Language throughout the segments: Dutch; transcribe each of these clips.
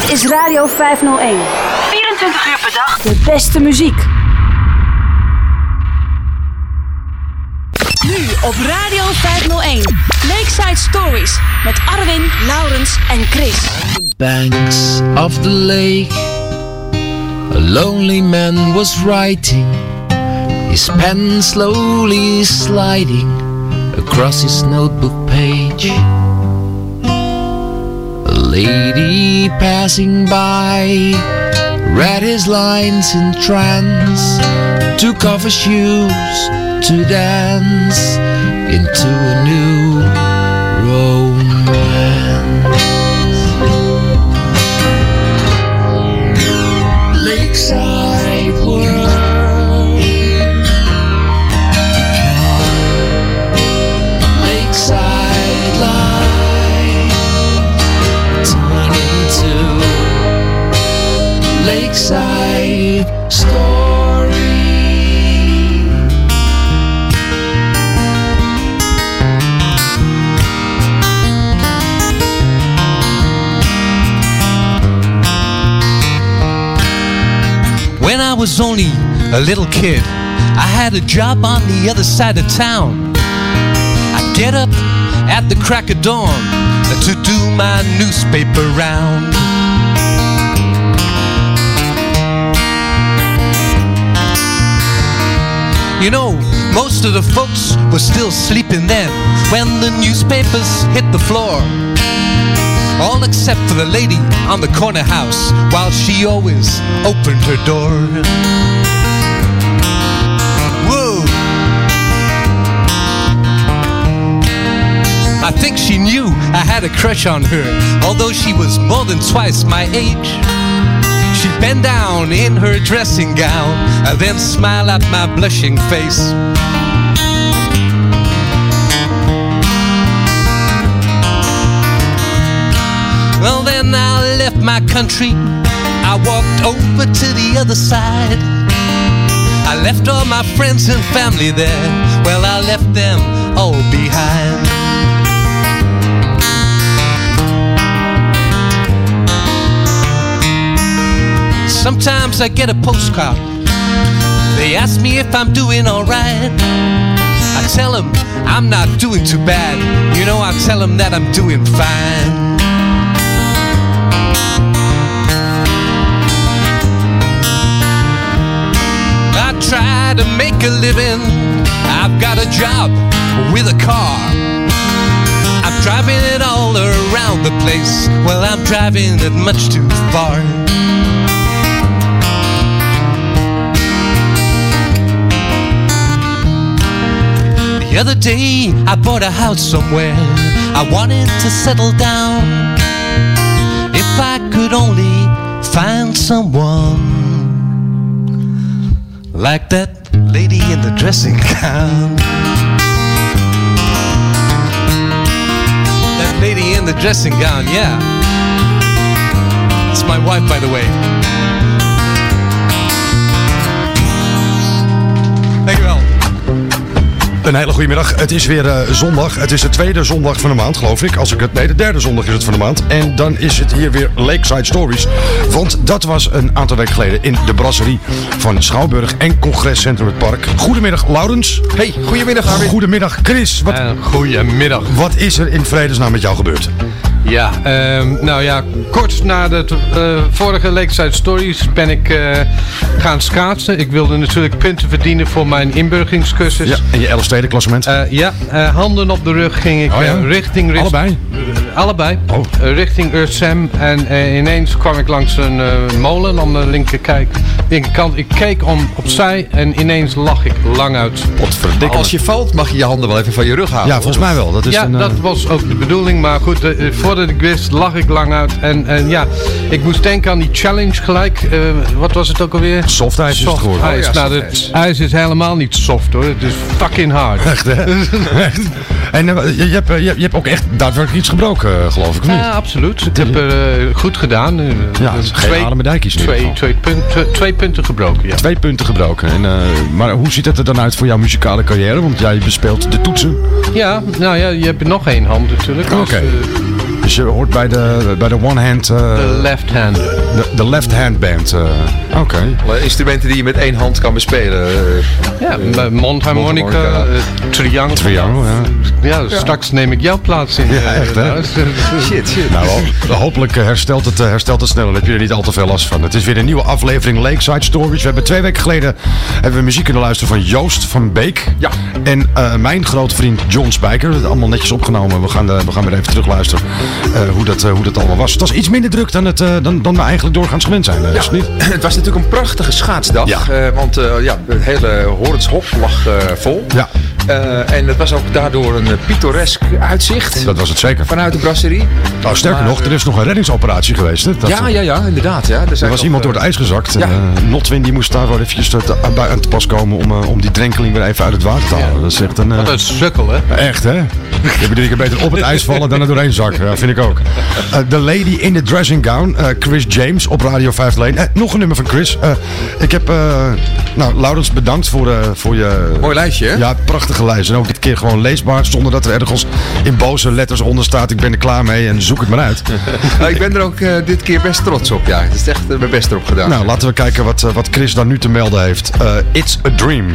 Dit is Radio 501. 24 uur per dag. De beste muziek. Nu op Radio 501. Lakeside Stories met Arwin, Laurens en Chris. banks of the lake, a lonely man was writing, his pen slowly sliding across his notebook page. Lady passing by read his lines in trance, took off her shoes to dance into a new was only a little kid, I had a job on the other side of town. I'd get up at the crack of dawn to do my newspaper round. You know, most of the folks were still sleeping then when the newspapers hit the floor. All except for the lady on the corner house while she always opened her door. Whoa. I think she knew I had a crush on her, although she was more than twice my age. She'd bend down in her dressing gown and then smile at my blushing face. My country. I walked over to the other side. I left all my friends and family there. Well, I left them all behind. Sometimes I get a postcard. They ask me if I'm doing alright. I tell them I'm not doing too bad. You know, I tell them that I'm doing fine. Try to make a living. I've got a job with a car. I'm driving it all around the place. Well, I'm driving it much too far. The other day, I bought a house somewhere. I wanted to settle down. If I could only find someone like that lady in the dressing gown. That lady in the dressing gown, yeah. It's my wife, by the way. Thank you, Dankjewel. Een hele goede middag. Het is weer eh, zondag. Het is de tweede zondag van de maand, geloof ik. Als ik het, nee, de derde zondag is het van de maand. En dan is het hier weer Lakeside Stories. Want dat was een aantal weken geleden in de brasserie van Schouwburg en Congrescentrum het Park. Goedemiddag, Laurens. Hey, goedemiddag Armin. Goedemiddag, Chris. Wat, Eh, goedemiddag. wat is er in vredesnaam met jou gebeurd? Ja, ehm, nou ja, kort na de eh, vorige Lakeside Stories ben ik eh, gaan schaatsen. Ik wilde natuurlijk punten verdienen voor mijn inburgeringscursus. Ja, en je Elfstedenklassement? Eh, ja, handen op de rug ging ik Oh ja? richting... Allebei? Allebei. Oh. Eh, richting Ursem. En eh, ineens kwam ik langs een eh, molen aan de linkerkijk, linkerkant. Ik keek om opzij en ineens lag ik lang uit. Potverdikke. Als je valt, mag je je handen wel even van je rug houden. Ja, volgens mij wel. Dat is ja, een, dat was ook de bedoeling. Maar goed, voordat ik wist, lag ik lang uit. En, en ja, ik moest denken aan die challenge gelijk. Wat was het ook alweer? Soft ijs is het Soft geworden. ijs. Oh ja, nou, het ijs. is helemaal niet soft hoor. Het is fucking hard. Echt, hè? Echt. En je, je, hebt, je, je hebt ook echt daadwerkelijk iets gebroken, geloof ik? Ja, absoluut. Ik heb er eh, goed gedaan. Eh, Ja, twee, geval. twee, punten, twee punten gebroken, ja. Twee punten gebroken. En, eh, maar hoe ziet het er dan uit voor jouw muzikale carrière? Want jij bespeelt de toetsen. Ja, nou ja, je hebt nog één hand natuurlijk. Oké. Dus, eh, Dus je hoort bij de, bij de One Hand, eh, De left-hander. de, de Left Hand Band. eh, Oké. Alle Instrumenten die je met één hand kan bespelen. eh, Ja, mondharmonica, Mondharmonica. triangel. Triangle, ja. Ja, straks neem ik jouw plaats in. Ja, echt, hè? Lars. shit, shit. Nou, ho- hopelijk herstelt het, herstelt het snel. Dan heb je er niet al te veel last van. Het is weer een nieuwe aflevering Lakeside Stories. We hebben twee weken geleden hebben we muziek kunnen luisteren van Joost van Beek. Ja. En eh, mijn grote vriend John Spijker. Allemaal netjes opgenomen. We gaan, we gaan weer even terugluisteren uh, hoe, dat, eh, hoe dat allemaal was. Het was iets minder druk dan, het, eh, dan, dan we eigenlijk doorgaans gewend zijn. eh, het niet? Het was natuurlijk een prachtige schaatsdag. Ja. eh, want eh, ja, het hele Horenshop lag eh, vol. Ja. Eh, en het was ook daardoor een eh, pittoresk uitzicht. Dat was het zeker. Vanuit de brasserie. Nou, sterker Maar, nog, er is nog een reddingsoperatie geweest. Hè? Dat, ja, ja, ja, inderdaad. Ja. Er was iemand door het ijs gezakt. Ja. Eh, Notwin die moest daar wel eventjes te- te- bij aan te pas komen om, eh, om die drenkeling weer even uit het water te halen. Dat is echt een... eh, Wat een sukkel, hè? Echt, hè? Ik bedoel, je kan beter op het ijs vallen dan er doorheen zakken. Ja, vind ik ook. Eh, The Lady in the Dressing Gown. eh, Chris James op Radio 5 Lane. Eh, nog een nummer van Chris. Eh, ik heb... eh, nou, Laurens, bedankt voor, eh, voor je... Mooi lijstje, hè? Ja, prachtige lijst. En ook dit keer gewoon leesbaar. Zonder dat er ergens in boze letters onder staat. Ik ben er klaar mee en zoek het maar uit. Nou, ik ben er ook eh, dit keer best trots op. Ja, het is echt eh, mijn best erop gedaan. Nou, laten we kijken wat, eh, wat Chris dan nu te melden heeft. It's a Dream.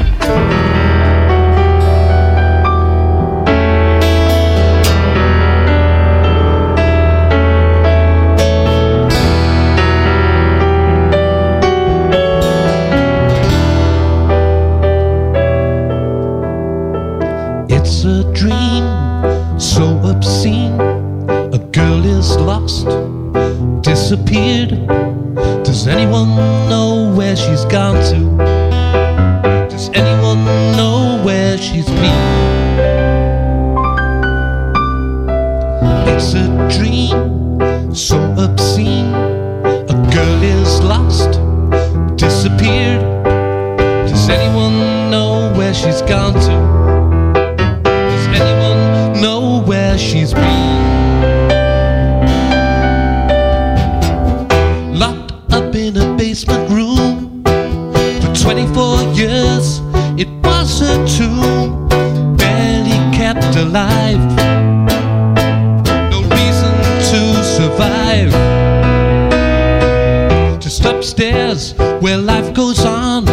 Disappeared. Does anyone know where she's gone to? Upstairs where life goes on.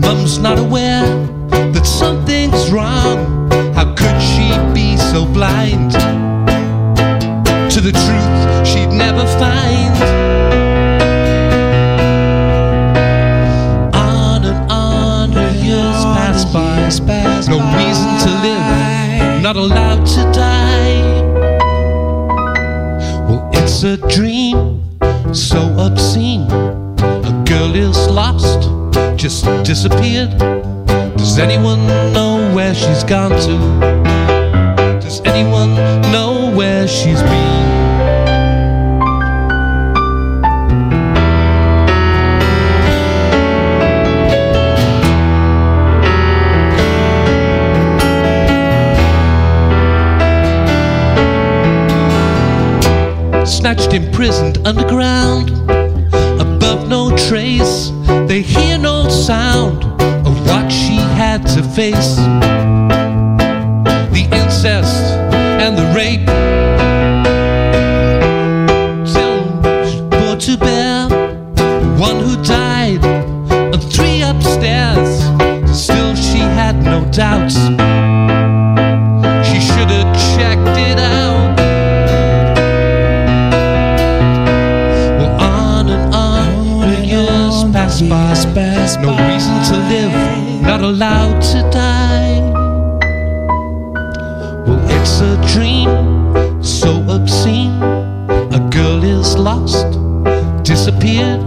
Mum's not aware that something's wrong. How could she be so blind to the truth she'd never find? On and on her years pass by. No reason to live, not allowed to die. Well, it's a dream so obscene. A girl is lost, just disappeared. Does anyone know where she's gone to? Does anyone know where she's been? Imprisoned underground, above no trace. They hear no sound of what she had to face. The incest and the rape. Till brought to bear one who died and three upstairs. Still, she had no doubts. Allowed to die. Well, it's a dream so obscene. A girl is lost, disappeared.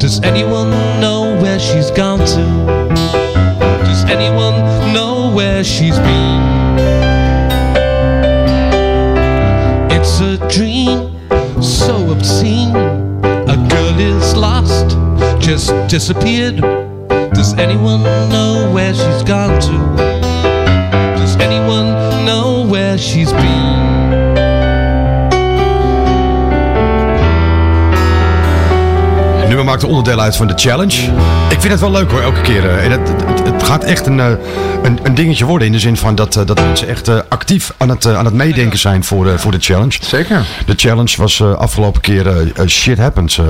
Does anyone know where she's gone to? Does anyone know where she's been? It's a dream so obscene. A girl is lost, just disappeared. Does anyone know where she's gone to? Does anyone know where she's been? Een nummer maakte onderdeel uit van de challenge. Ik vind het wel leuk hoor, elke keer. eh, En het, het, het gaat echt een, eh, een, een dingetje worden in de zin van dat, eh, dat mensen echt eh, actief aan het, aan het meedenken zijn voor, de voor de challenge. Zeker. De challenge was eh, afgelopen keer Shit Happens, eh,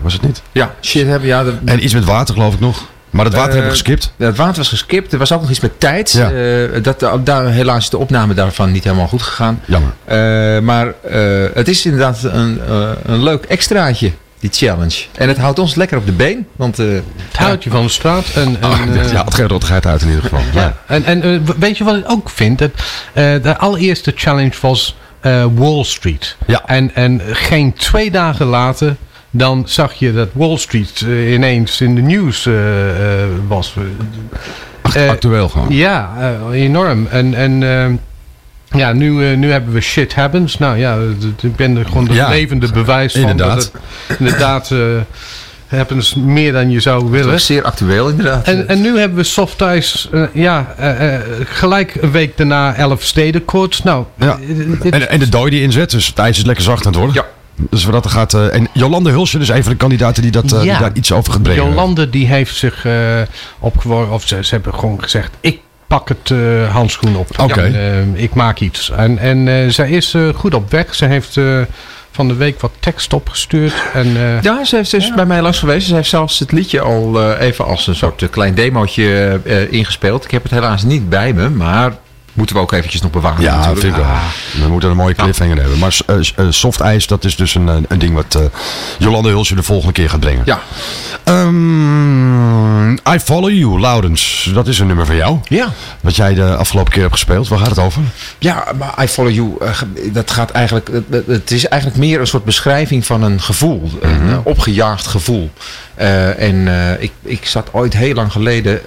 was het niet? Ja, shit hebben. Ja, de, En iets met water geloof ik nog. Maar het water Eh, hebben we geskipt. Ja, het water was geskipt. Er was ook nog iets met tijd. Ja. Eh, dat, daar, helaas is de opname daarvan niet helemaal goed gegaan. Jammer. Eh, maar eh, het is inderdaad een, eh, een leuk extraatje, die challenge. En het houdt ons lekker op de been. Want eh, Het houdt je van de straat. En, en, Oh, eh, ja, het geen rottigheid uit in ieder geval. Ja, en, en weet je wat ik ook vind? Dat, eh, de allereerste challenge was eh, Wall Street. Ja. En, en geen twee dagen later, dan zag je dat Wall Street eh, ineens in de nieuws eh, eh, was. Actueel gewoon. ja, enorm. En, en ja, nu, nu hebben we shit happens. Nou ja, ik ben er gewoon het Ja, levende bewijs van. inderdaad. Dat het inderdaad happens meer dan je zou dat willen. is zeer actueel inderdaad. En, en nu hebben we soft ice, ja, gelijk een week daarna elf stedenkoorts. Nou, Ja. En, en de dooi die inzet, dus het ijs is lekker zacht aan het worden. Ja. Dus wat dat er gaat. eh, en Jolande Hulsje, dus een van de kandidaten die, dat, eh, die daar iets over gaat brengen. Jolande die heeft zich eh opgeworpen, of ze, ze hebben gewoon gezegd, ik pak het eh handschoen op. Oké. Ik maak iets. En, en eh, zij is eh, goed op weg. Ze heeft eh, van de week wat tekst opgestuurd. En, eh, Ja, ze, heeft, ze is bij mij langs geweest. Ze heeft zelfs het liedje al eh, even als een soort klein demootje eh, ingespeeld. Ik heb het helaas niet bij me, maar moeten we ook eventjes nog bewaren Ja, natuurlijk. vind ik wel. We moeten een mooie cliffhanger hebben. Maar eh, eh, soft ijs, dat is dus een, eh, een ding wat Jolande Hulsje de volgende keer gaat brengen. Ja. Ehm, I Follow You, Loudens. Dat is een nummer van jou. Ja. Wat jij de afgelopen keer hebt gespeeld. Waar gaat het over? Ja, maar I Follow You, dat gaat eigenlijk, het- is eigenlijk meer een soort beschrijving van een gevoel, een eh, opgejaagd gevoel. En ik, ik zat ooit heel lang geleden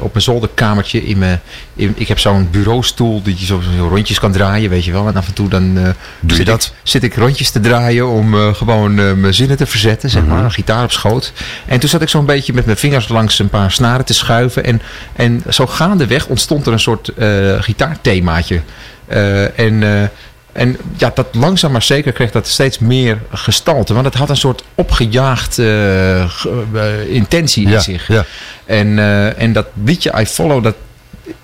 op mijn zolderkamertje in mijn, in, ik heb zo'n bureaustoel die je zo, zo rondjes kan draaien, weet je wel. En af en toe dan eh, je zit, dat? Ik, zit ik rondjes te draaien om eh, gewoon eh, mijn zinnen te verzetten, zeg maar, een gitaar op schoot. En toen zat ik zo'n beetje met mijn vingers langs een paar snaren te schuiven. En, en zo gaandeweg ontstond er een soort eh, gitaarthemaatje. Eh, en, eh, en ja, dat langzaam maar zeker kreeg dat steeds meer gestalte. Want het had een soort opgejaagd eh, ge- eh, intentie in Ja, zich. ja. En, eh, en dat liedje I Follow, dat,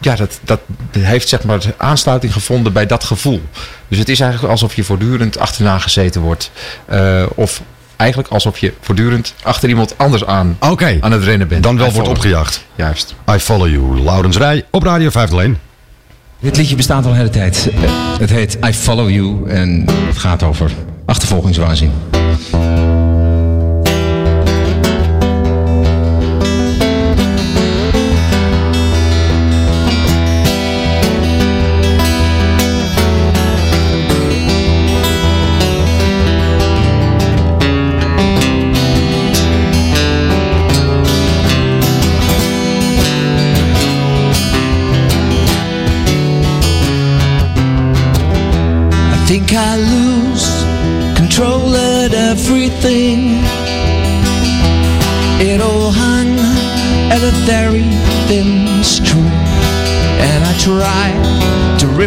ja, dat, dat heeft zeg maar aansluiting gevonden bij dat gevoel. Dus het is eigenlijk alsof je voortdurend achterna gezeten wordt. Eh, of eigenlijk alsof je voortdurend achter iemand anders aan, aan het rennen bent. Dan wel I wordt Follow. opgejaagd. Juist. I Follow You, Loudens Rij op Radio 501. Dit liedje bestaat al een hele tijd. Eh, Het heet I Follow You en het gaat over achtervolgingswaanzin.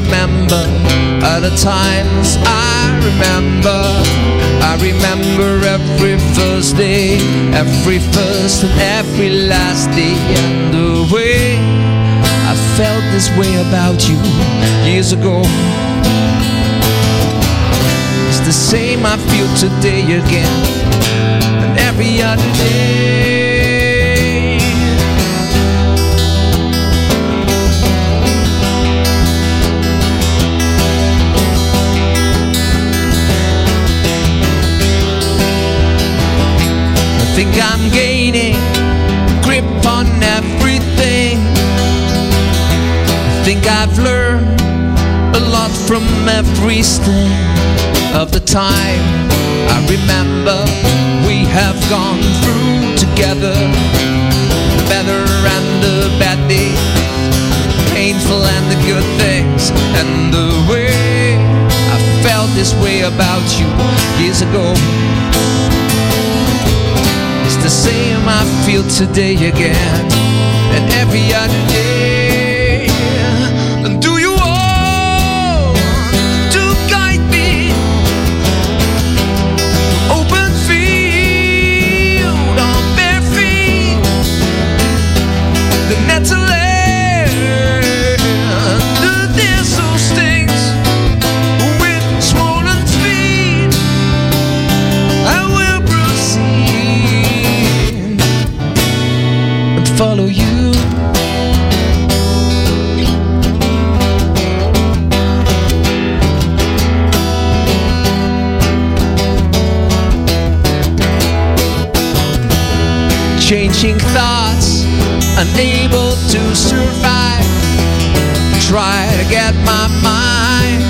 Remember other times I remember. I remember every first day, every first and every last day, and the way I felt this way about you years ago. It's the same I feel today again and every other day. Think I'm gaining grip on everything. I think I've learned a lot from every step of the time. I remember we have gone through together the better and the bad days, the painful and the good things, and the way I felt this way about you years ago. The same I feel today again. And every other follow you. Changing thoughts, unable to survive. Try to get my mind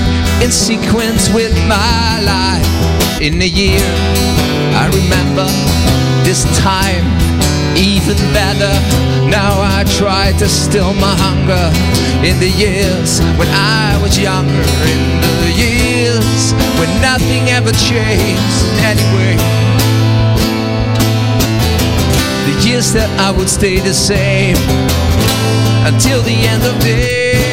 in sequence with my life. In a year, I remember this time even better. Now I try to still my hunger in the years when I was younger, in the years when nothing ever changed anyway. The years that I would stay the same until the end of days.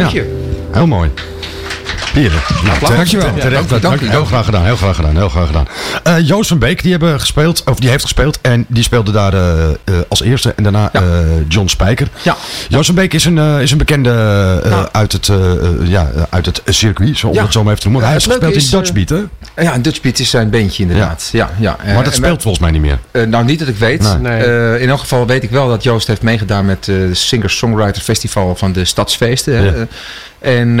Ja, dank Ja. je. Heel mooi. Hier. Nou, te- Dankjewel. te- Terecht, Dank u, heel graag gedaan, heel graag gedaan, heel graag gedaan. Eh, Joost van Beek, die, hebben gespeeld, of die heeft gespeeld en die speelde daar eh, eh, als eerste. En daarna Ja. John Spijker. Ja. Joost van Beek is een, is een bekende uit, het, ja, uit het circuit, zo, om Ja. het zo maar even te noemen. Hij heeft gespeeld in Dutch Beat, hè? Ja, Dutch Beat is zijn bandje inderdaad. Ja. Ja, Maar dat speelt volgens mij niet meer. Nou, niet dat ik weet. Nee. In elk geval weet ik wel dat Joost heeft meegedaan met de Singer-Songwriter Festival van de Stadsfeesten. hè. En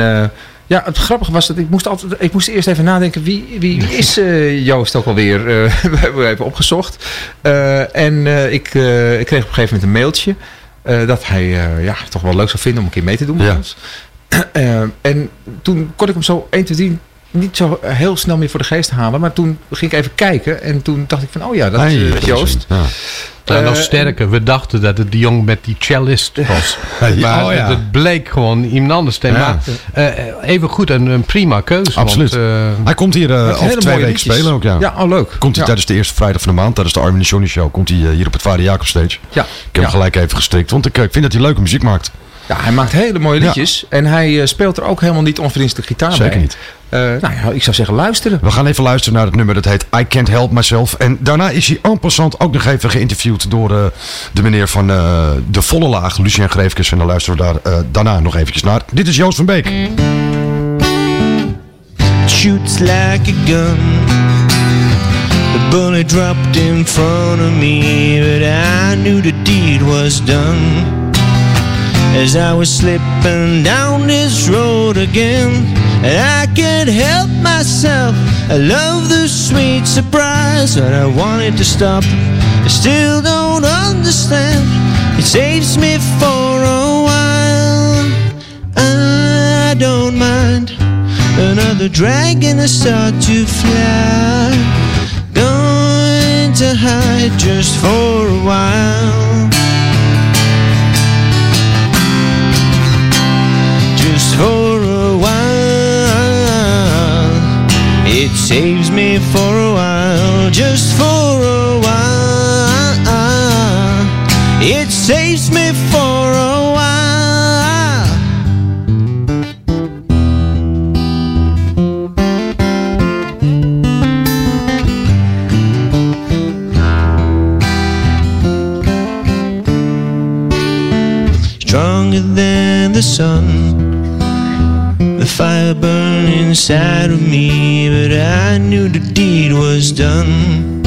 ja, het grappige was dat ik moest, altijd, ik moest eerst even nadenken wie, wie is eh, Joost ook alweer? Eh, we hebben even opgezocht. Eh, en ik, ik kreeg op een gegeven moment een mailtje dat hij ja, toch wel leuk zou vinden om een keer mee te doen met Ja. ons. En toen kon ik hem zo 1, 2, 3 niet zo heel snel meer voor de geest halen. Maar toen ging ik even kijken en toen dacht ik van, oh ja, dat is Joost. Ja. Nou, nog Eh, sterker, we dachten dat het die jongen met die cellist was. Maar oh ja. het bleek gewoon iemand anders te Ja. Maar eh, even goed, een, een prima keuze. Absoluut. Want, eh, Hij komt hier eh, Met over hele twee mooie weken liedjes. spelen ook, ja. Ja, oh leuk. Komt hij ja. tijdens de eerste vrijdag van de maand, tijdens de Armin Johnny Show, komt hij eh, hier op het Vader Jacob stage. Ja. Ik heb Ja. hem gelijk even gestrikt, want ik, eh, ik vind dat hij leuke muziek maakt. Ja, hij maakt hele mooie Ja. liedjes. En hij eh, speelt er ook helemaal niet onverdienstelijk gitaar Zeker bij. niet. Eh, nou ja, ik zou zeggen luisteren. We gaan even luisteren naar het nummer dat heet I Can't Help Myself. En daarna is hij en passant ook nog even geïnterviewd door eh, de meneer van eh, de volle laag, Lucien Greefkes. En dan luisteren we daar eh, daarna nog eventjes naar. Dit is Joost van Beek. shoots like a gun. The bullet dropped in front of me, but I knew the deed was done. As I was slipping down this road again, and I can't help myself. I love the sweet surprise, but I wanted to stop. I still don't understand. It saves me for a while. I don't mind. Another dragon has start to fly. Going to hide just for a while. Saves me for a while. Just for done.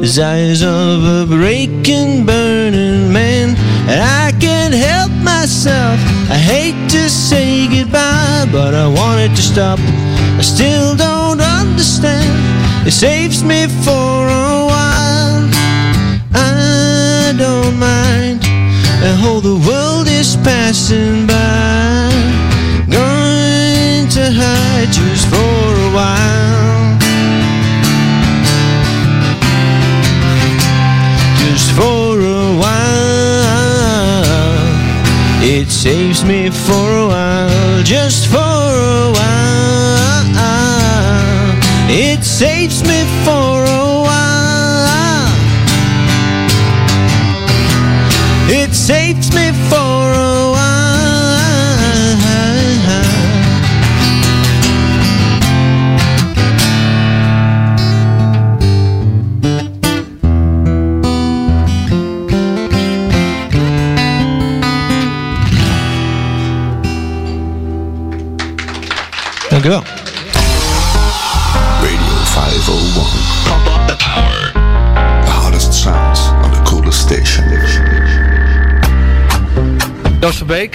Desires of a breaking, burning man, and I can't help myself. I hate to say goodbye, but I wanted to stop. I still don't understand. It saves me for a while. I don't mind. The whole the world is passing by. Going to hide just for a while. Saves me for a while. Just for a while. It saves me for a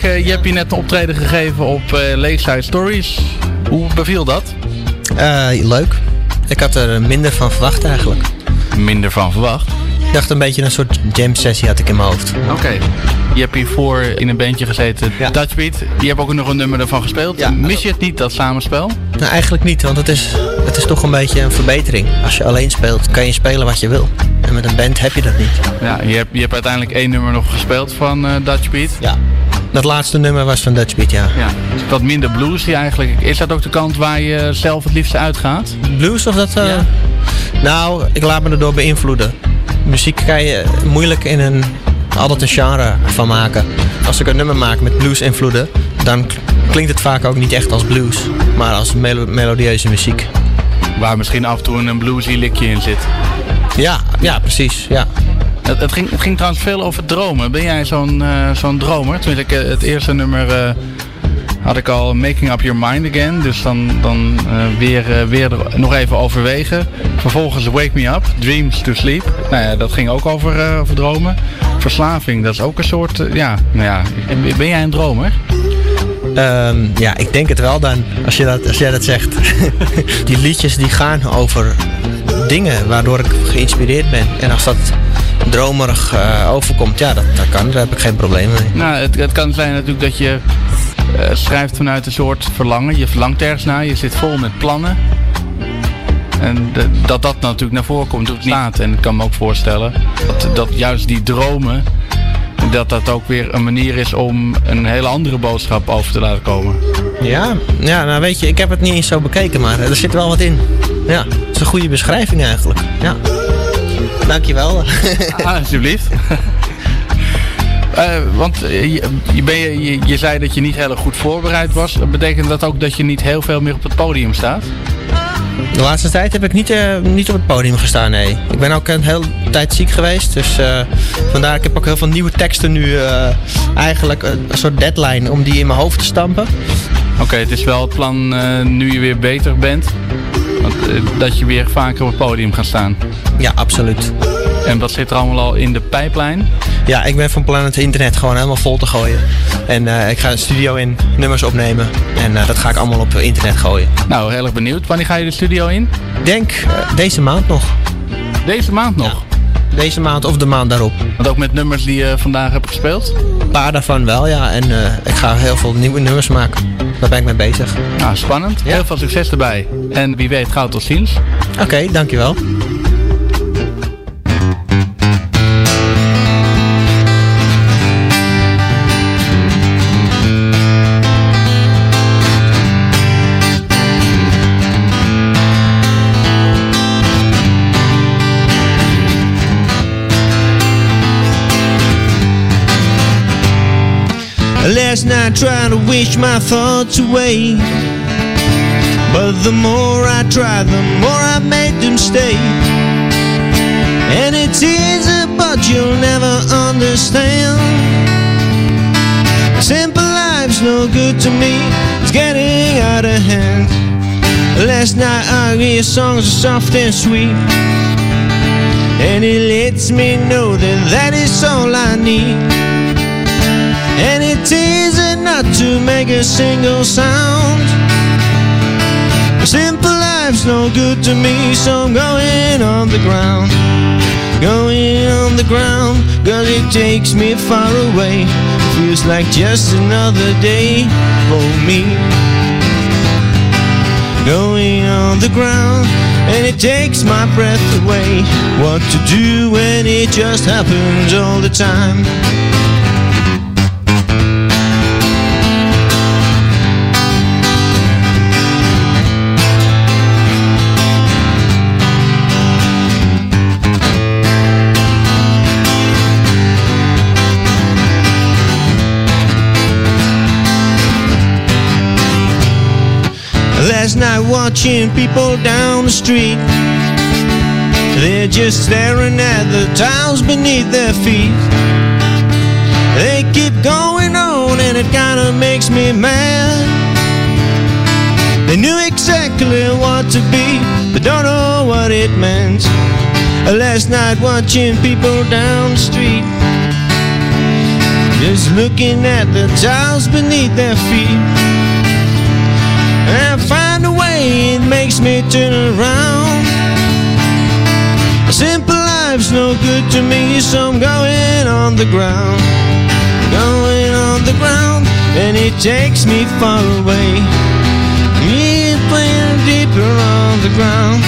Eh, je hebt hier net een optreden gegeven op uh, Lakeside Stories. Hoe beviel dat? Eh, leuk. Ik had er minder van verwacht eigenlijk. Minder van verwacht? Ik dacht een beetje een soort jam sessie had ik in mijn hoofd. Oké. Je hebt hiervoor in een bandje gezeten, ja. Dutch Beat. Je hebt ook nog een nummer ervan gespeeld. Ja. Mis je het niet, dat samenspel? Nou, eigenlijk niet, want het is, het is toch een beetje een verbetering. Als je alleen speelt, kan je spelen wat je wil. En met een band heb je dat niet. Ja, je hebt, je hebt uiteindelijk één nummer nog gespeeld van uh, Dutch Beat. Ja. Dat laatste nummer was van Dutch Beat, ja. ja. Wat minder bluesy eigenlijk. Is dat ook de kant waar je zelf het liefste uitgaat? Blues of dat... Uh... Ja. Nou, ik laat me erdoor beïnvloeden. Muziek kan je moeilijk in een altijd een genre van maken. Als ik een nummer maak met blues invloeden, dan klinkt het vaak ook niet echt als blues, maar als melo melodieuze muziek. Waar misschien af en toe een bluesy likje in zit. Ja, ja precies. Ja. Het, ging, het ging trouwens veel over dromen. Ben jij zo'n zo'n dromer? Tenminste, ik, het eerste nummer uh, had ik al Making Up Your Mind Again. Dus dan, dan weer, weer nog even overwegen. Vervolgens Wake Me Up, Dreams to Sleep. Nou ja, dat ging ook over, over dromen. Verslaving, dat is ook een soort, ja, nou ja. Ben jij een dromer? Um, ja, ik denk het wel dan, als, je dat, als jij dat zegt. die liedjes die gaan over dingen waardoor ik geïnspireerd ben. En als dat dromerig uh, overkomt, ja, dat, dat kan. Daar heb ik geen probleem mee. Nou, het, het kan zijn natuurlijk dat je uh, schrijft vanuit een soort verlangen. Je verlangt ergens naar, je zit vol met plannen. En de, dat dat natuurlijk naar voren komt, doet niet. En ik kan me ook voorstellen dat, dat juist die dromen, dat dat ook weer een manier is om een hele andere boodschap over te laten komen. Ja, ja nou weet je, ik heb het niet eens zo bekeken, maar er zit wel wat in. Ja, het is een goede beschrijving eigenlijk. Ja. Dankjewel. Ah, alsjeblieft. Uh, want je, je, ben je, je, zei dat je niet heel goed voorbereid was. Betekent dat ook dat je niet heel veel meer op het podium staat? De laatste tijd heb ik niet, uh, niet op het podium gestaan, nee. Ik ben ook een hele tijd ziek geweest. Dus uh, vandaar, ik heb ook heel veel nieuwe teksten nu. eigenlijk een, een, soort deadline om die in mijn hoofd te stampen. Oké, het is wel het plan nu je weer beter bent. Dat je weer vaker op het podium gaat staan. Ja, absoluut. En wat zit er allemaal al in de pijplijn? Ja, ik ben van plan het internet gewoon helemaal vol te gooien. En uh, ik ga een studio in, nummers opnemen. En uh, dat ga ik allemaal op internet gooien. Nou, heel erg benieuwd. Wanneer ga je de studio in? Denk uh, deze maand nog. Deze maand nog? Ja. Deze maand of de maand daarop. Want ook met nummers die je vandaag hebt gespeeld? Een paar daarvan wel, ja. En ik ga heel veel nieuwe nummers maken. Daar ben ik mee bezig. Nou, spannend. Ja. Heel veel succes erbij. En wie weet, gauw tot ziens. Oké, okay, dankjewel. Last night trying to wish my thoughts away. But the more I try, the more I made them stay. And it's easy, but you'll never understand. Simple life's no good to me, it's getting out of hand. Last night I hear songs are soft and sweet. And it lets me know that that is all I need. And it's easy not to make a single sound. Simple life's no good to me So I'm going on the ground. Going on the ground Cause it takes me far away. Feels like just another day for me. Going on the ground and it takes my breath away. What to do when it just happens all the time Last night watching people down the street. They're just staring at the tiles beneath their feet. They keep going on and it kinda makes me mad. They knew exactly what to be But don't know what it meant. Last night watching people down the street. Just looking at the tiles beneath their feet. I find a it makes me turn around. A simple life's no good to me, so I'm going on the ground. Going on the ground, and it takes me far away. Deeper and deeper on the ground.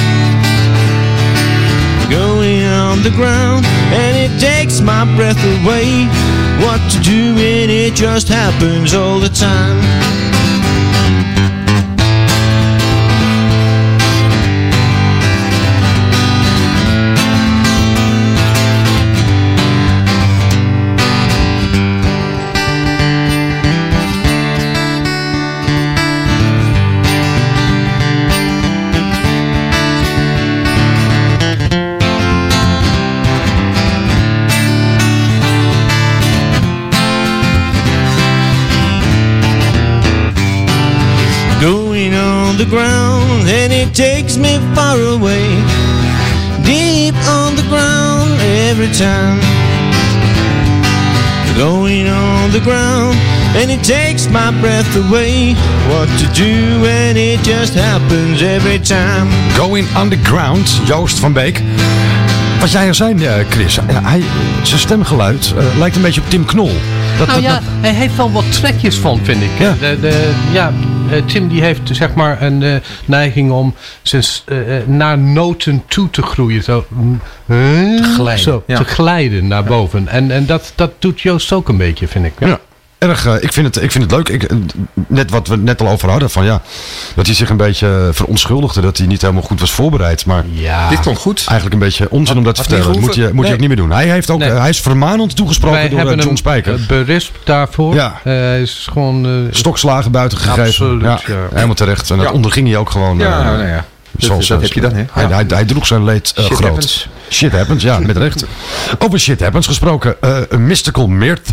Going on the ground, and it takes my breath away. What to do, and it just happens all the time. Takes me far away. Deep on the ground every time. Going on the ground, and it takes my breath away. What to do, and it just happens every time. Going Underground, Joost van Beek. Wat jij al zei, eh, Chris, ja, hij, zijn stemgeluid eh, lijkt een beetje op Tim Knol. Dat, Nou dat- ja, hij heeft wel wat trekjes van, vind ik. Ja. De, de, ja eh, Tim die heeft zeg maar een eh, neiging om zijn, s- eh, eh, naar noten toe te groeien. Zo, mm, eh, glijden, Zo, ja. te glijden naar boven. En, en dat, dat doet Joost ook een beetje, vind ik. Ja. Erg, eh, ik, vind het, ik vind het leuk. Ik, eh, net wat we het net al over hadden. Van, ja, dat hij zich een beetje eh, verontschuldigde. Dat hij niet helemaal goed was voorbereid. Maar Ja. Dit klonk goed. eigenlijk een beetje onzin om dat te vertellen. Dat moet je, moet je ook niet meer doen. Hij, heeft ook, Nee. hij is vermanend toegesproken Wij door hebben John Spijker. berispt daarvoor. Ja. Eh, Hij is gewoon... eh, Stokslagen buiten gegeven. Absoluut, ja. Helemaal terecht. En dat Ja. onderging hij ook gewoon. Ja, nou ja. Dat, zoals- dat heb je dan, hè? Hij, hij, hij droeg zijn leed eh, Shit groot. happens. Shit happens, ja, met recht. Over shit happens gesproken. eh, een mystical Meert.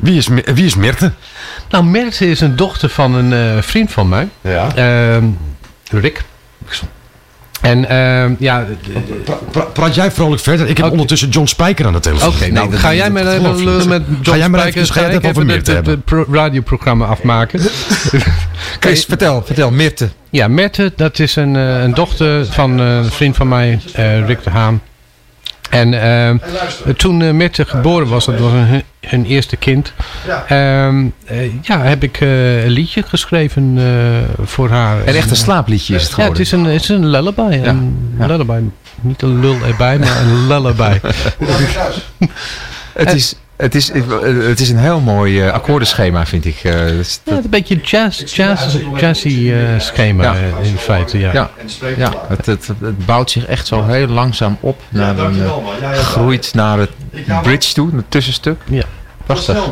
Wie is, wie is Meerte? Nou, Merthe is een dochter van een eh, vriend van mij. Ja. Ehm, Rick. En ehm, ja, Pra- praat jij vrolijk verder? Ik heb ondertussen John Spijker aan de telefoon. Oké, nou dat- ga jij niet. met John Ga jij maar Spijker. even, ga jij het even over hebben? radioprogramma afmaken. Chris, vertel, vertel, Mirte. ja, Merte, dat is een, eh, een dochter van eh, een vriend van mij, Rick de Haan. En ehm, toen uh, Mette geboren was, dat was een, hun eerste kind. Ehm, eh, ja, heb ik eh, een liedje geschreven eh, voor haar. Een echt een slaapliedje is het Ja, geworden. het is een, het is een lullaby. Een ja. lullaby. Niet een lul erbij, maar een lullaby. Het is, het is, het is een heel mooi eh, akkoordenschema, vind ik. Eh, dat is- Ja, het is een beetje jazz, jazz, jazzy eh, schema Ja. eh, in feite. Ja. ja, ja het, het, het bouwt zich echt zo heel langzaam op. Naar een, eh, groeit naar het bridge toe, het tussenstuk. Ja. Prachtig.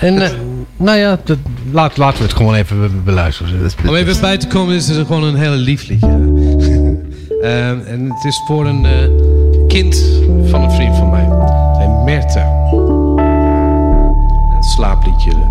En eh, nou ja, dat, laat, laten we het gewoon even be- beluisteren. Om even bij te komen is het gewoon een hele lief liedje. Ehm, en het is voor een eh, kind van een vriend van mij. En. Een slaapliedje,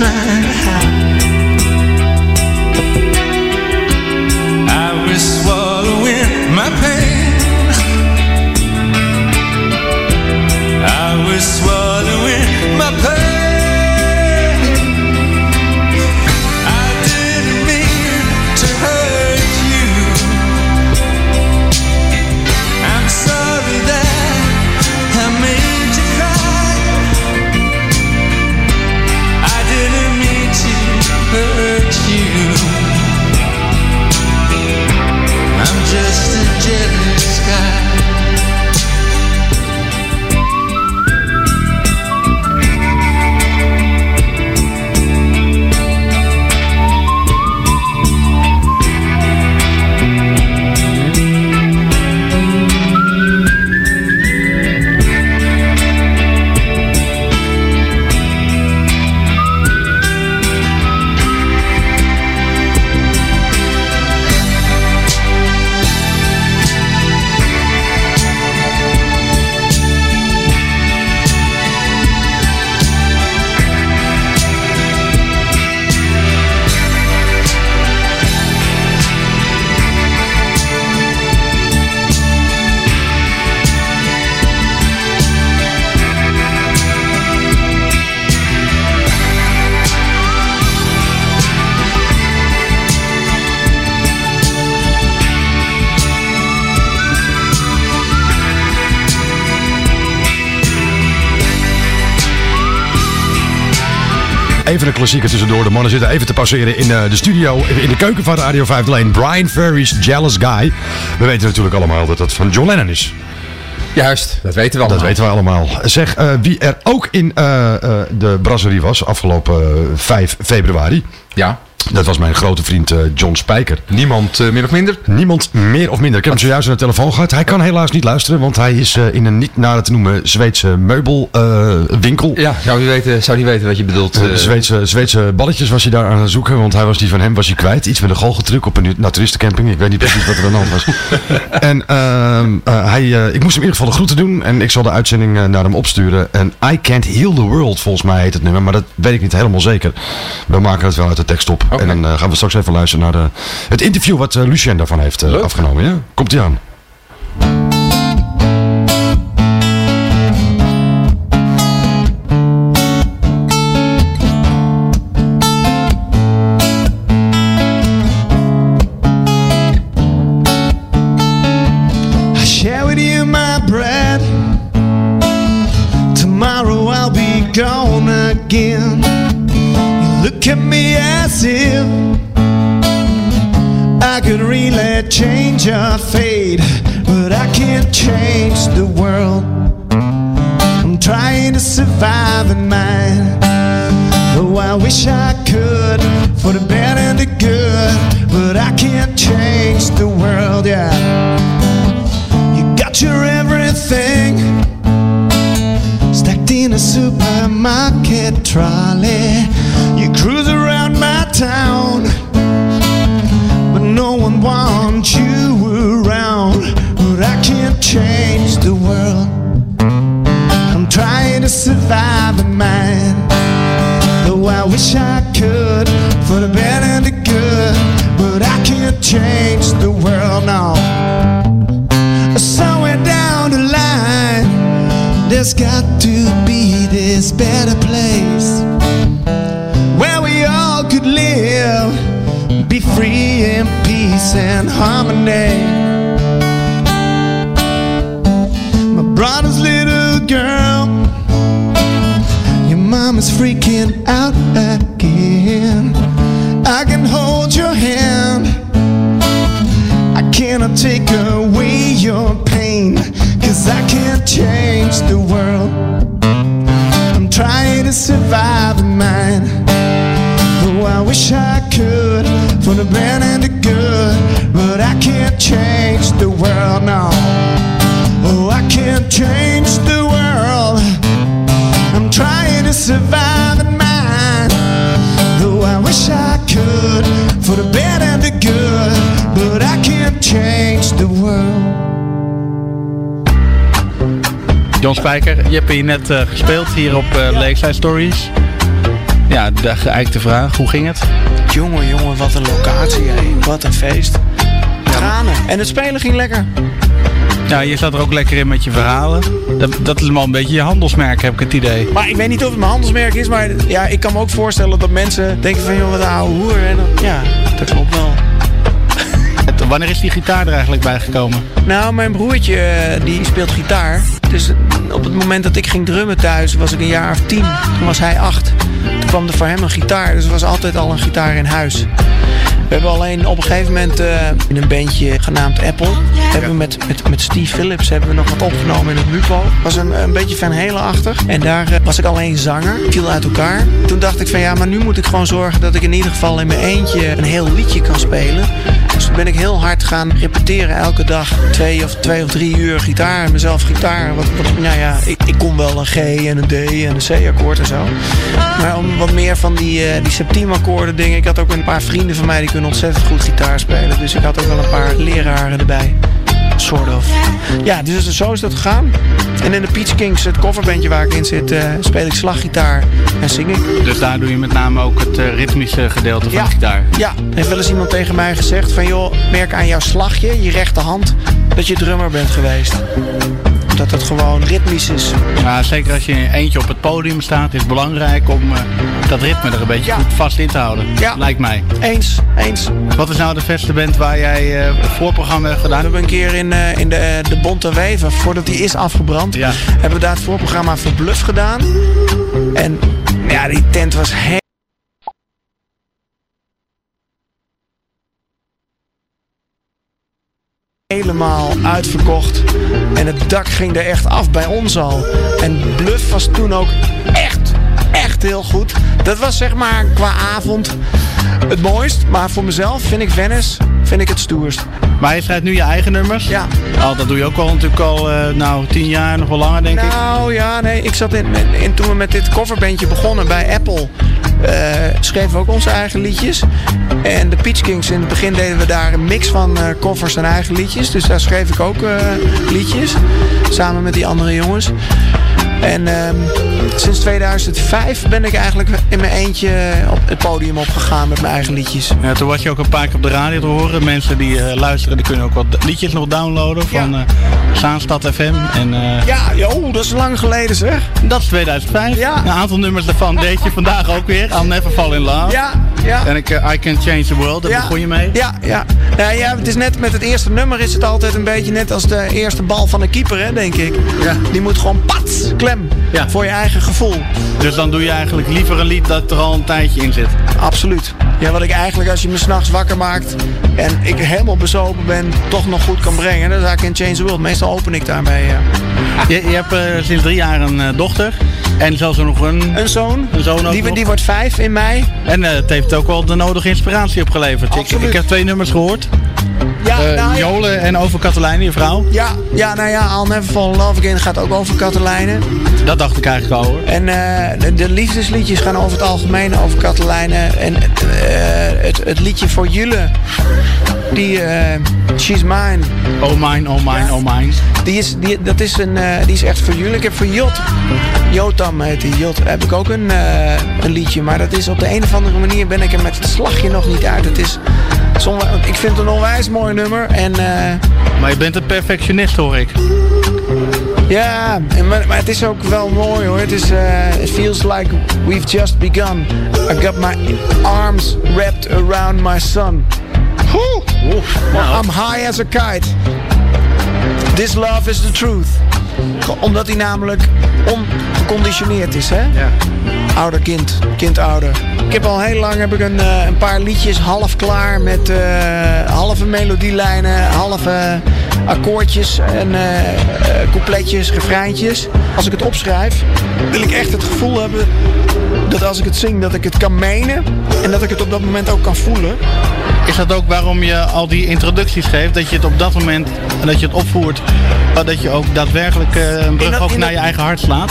try. Klassieker tussendoor. De mannen zitten even te passeren in eh, de studio, in de keuken van Radio 5 Lane. Brian Ferry's Jealous Guy. We weten natuurlijk allemaal dat dat van John Lennon is. Juist, dat weten we Dat allemaal. weten we allemaal. Zeg, eh, wie er ook in eh, de brasserie was afgelopen eh, 5 februari. Ja, Dat was mijn grote vriend eh, John Spijker. niemand eh, meer of minder. Niemand meer of minder. Ik heb hem zojuist aan de telefoon gehad. Hij kan helaas niet luisteren, want hij is eh, in een niet naar te noemen Zweedse meubelwinkel. Ja, zou die weten, zou die weten wat je bedoelt? Zweedse, Zweedse balletjes was hij daar aan het zoeken, want hij was die van hem was hij kwijt. Iets met een goocheltruc op een naturistencamping. Ik weet niet precies wat er aan de hand was. en ehm, eh, hij, ik moest hem in ieder geval de groeten doen en ik zal de uitzending naar hem opsturen. En I Can't Heal the World, volgens mij heet het nummer, maar dat weet ik niet helemaal zeker. We maken het wel uit de tekst op. En dan eh, gaan we straks even luisteren naar de, het interview wat eh, Lucien daarvan heeft eh, afgenomen. Ja? Komt hij aan. Your fate, but I can't change the world. I'm trying to survive in mine. Though I wish I could for the bad and the good, but I can't change the world, yeah. You got your everything stacked in a supermarket trolley. You cruise around my town, but no one wants change the world. I'm trying to survive in mine. Though I wish I could for the bad and the good, but I can't change the world now. Somewhere down the line, there's got to be this better place where we all could live, be free in peace and harmony. Your mama's freaking out again. I can hold your hand. I cannot take away your pain, cause I can't change the world. I'm trying to survive in mine. Though I wish I could for the bad and the good, but I can't change the world now. Oh, I can't change the world. John Spijker, je hebt hier net eh, gespeeld hier op eh Lakeside Stories. Ja, de geëikte vraag, hoe ging het? Jongen, jongen, wat een locatie, hé. Wat een feest. Tranen. En het spelen ging lekker. Ja, je zat er ook lekker in met je verhalen. Dat, dat is wel een beetje je handelsmerk, heb ik het idee. Maar ik weet niet of het mijn handelsmerk is, maar ja, ik kan me ook voorstellen dat mensen denken van, joh, wat een ouwe hoer. En dan, ja, dat klopt wel. Wanneer is die gitaar er eigenlijk bij gekomen? Nou, mijn broertje, eh, die speelt gitaar. Dus op het moment dat ik ging drummen thuis, was ik een jaar of tien. Toen was hij acht. Toen kwam er voor hem een gitaar, dus er was altijd al een gitaar in huis. We hebben alleen op een gegeven moment eh, in een bandje genaamd Apple... hebben we met, met, met Steve Phillips hebben we nog wat opgenomen in het Mupo. was een, een beetje van achtig En daar eh, was ik alleen zanger. Viel uit elkaar. Toen dacht ik van ja, maar nu moet ik gewoon zorgen... dat ik in ieder geval in mijn eentje een heel liedje kan spelen. Ben ik heel hard gaan repeteren. Elke dag twee of, twee of drie uur gitaar. Mezelf gitaar. Wat, wat, nou ja, ik, ik kon wel een G en een D en een C-akkoord en zo. Maar om wat meer van die, eh die septiemakkoorden dingen. Ik had ook een paar vrienden van mij die kunnen ontzettend goed gitaar spelen. Dus ik had ook wel een paar leraren erbij. Sort of. Ja, dus zo is dat gegaan. En in de Peach Kings, het coverbandje waar ik in zit, eh, speel ik slaggitaar en zing ik. Dus daar doe je met name ook het eh, ritmische gedeelte van Ja. de gitaar. Ja, heeft wel eens iemand tegen mij gezegd van joh, merk aan jouw slagje, je rechterhand, dat je drummer bent geweest. Dat het gewoon ritmisch is. Maar zeker als je eentje op het podium staat, is het belangrijk om eh, dat ritme er een beetje Ja. goed vast in te houden. Ja. Lijkt mij. Eens, eens. Wat is nou de beste band waar jij het voorprogramma hebt We gedaan? hebben een keer in, eh, in de, de Bonte Wever, voordat die is afgebrand, Ja. hebben we daar het voorprogramma voor Bluff gedaan. En ja, die tent was helemaal uitverkocht. En het dak ging er echt af bij ons al. En Bluff was toen ook echt, echt heel goed. Dat was zeg maar qua avond het mooist. Maar voor mezelf vind ik Venice vind ik het stoerst. Maar je schrijft nu je eigen nummers? Ja. Oh, dat doe je ook al natuurlijk al, eh, nou, tien jaar, nog wel langer denk ik. Nou ja, nee, ik zat in, in, toen we met dit coverbandje begonnen bij Apple, schreven we ook onze eigen liedjes. En de Peach Kings, in het begin deden we daar een mix van eh, covers en eigen liedjes. Dus daar schreef ik ook eh, liedjes, samen met die andere jongens. En ehm, sinds 2005 ben ik eigenlijk in mijn eentje op het podium opgegaan met mijn eigen liedjes. Ja, toen was je ook een paar keer op de radio te horen. Mensen die eh, luisteren, die kunnen ook wat liedjes nog downloaden van eh Zaanstad FM. En, eh, Ja, joh, dat is lang geleden zeg. Dat is 2005. Ja. Een aantal nummers daarvan deed je vandaag ook weer. I'll Never Fall in Love. Ja, ja. En ik, eh, I Can Change the World, daar Ja. begon je mee. Ja, ja. Nou ja, het is net met het eerste nummer is het altijd een beetje net als de eerste bal van een keeper, hè, denk ik. Ja. Die moet gewoon pats, klem, Ja. voor je eigen gevoel. Dus dan doe je eigenlijk liever een lied dat er al een tijdje in zit. Absoluut. Ja, wat ik eigenlijk als je me s'nachts wakker maakt en ik helemaal bezopen ben, toch nog goed kan brengen. Dat is eigenlijk in Change the World. Meestal open ik daarmee. ja. Je, je hebt eh, sinds drie jaar een eh, dochter. En zelfs nog een, Een zoon, een zoon ook die, nog. die wordt vijf in mei. En eh, het heeft ook wel de nodige inspiratie opgeleverd. Ik heb twee nummers gehoord. Ja, nou, ja. Jolen en over Katelijne, je vrouw. Ja, ja, nou ja, I'll Never Fall in Love Again gaat ook over Katelijne. Dat dacht ik eigenlijk al hoor. En eh, de, de liefdesliedjes gaan over het algemeen over Katelijne. En eh, het, het liedje voor Jule, die She's Mine, Oh mine, oh mine, oh mine. die is, die, dat is een, die is echt voor Jule. Ik heb voor Jot, Jotam heet die, Jot, heb ik ook een, een liedje. Maar dat is op de een of andere manier ben ik er met het slagje nog niet uit. Het is, ik vind het een onwijs mooi nummer. En eh, Maar je bent een perfectionist hoor ik. Ja, en maar, maar het is ook wel mooi hoor. Het is, eh, it feels like we've just begun. I got my arms wrapped around my son. Woe. I'm high as a kite. This love is the truth. Omdat hij namelijk ongeconditioneerd is, hè? Ja. Ouder kind, kind ouder. Ik heb al heel lang heb ik een, eh, een paar liedjes half klaar met eh, halve melodielijnen, halve akkoordjes en eh, coupletjes, refreintjes. Als ik het opschrijf, wil ik echt het gevoel hebben dat als ik het zing, dat ik het kan menen en dat ik het op dat moment ook kan voelen. Is dat ook waarom je al die introducties geeft? Dat je het op dat moment, dat je het opvoert, dat je ook daadwerkelijk eh, een brug dat- ook naar dat- je eigen hart slaat?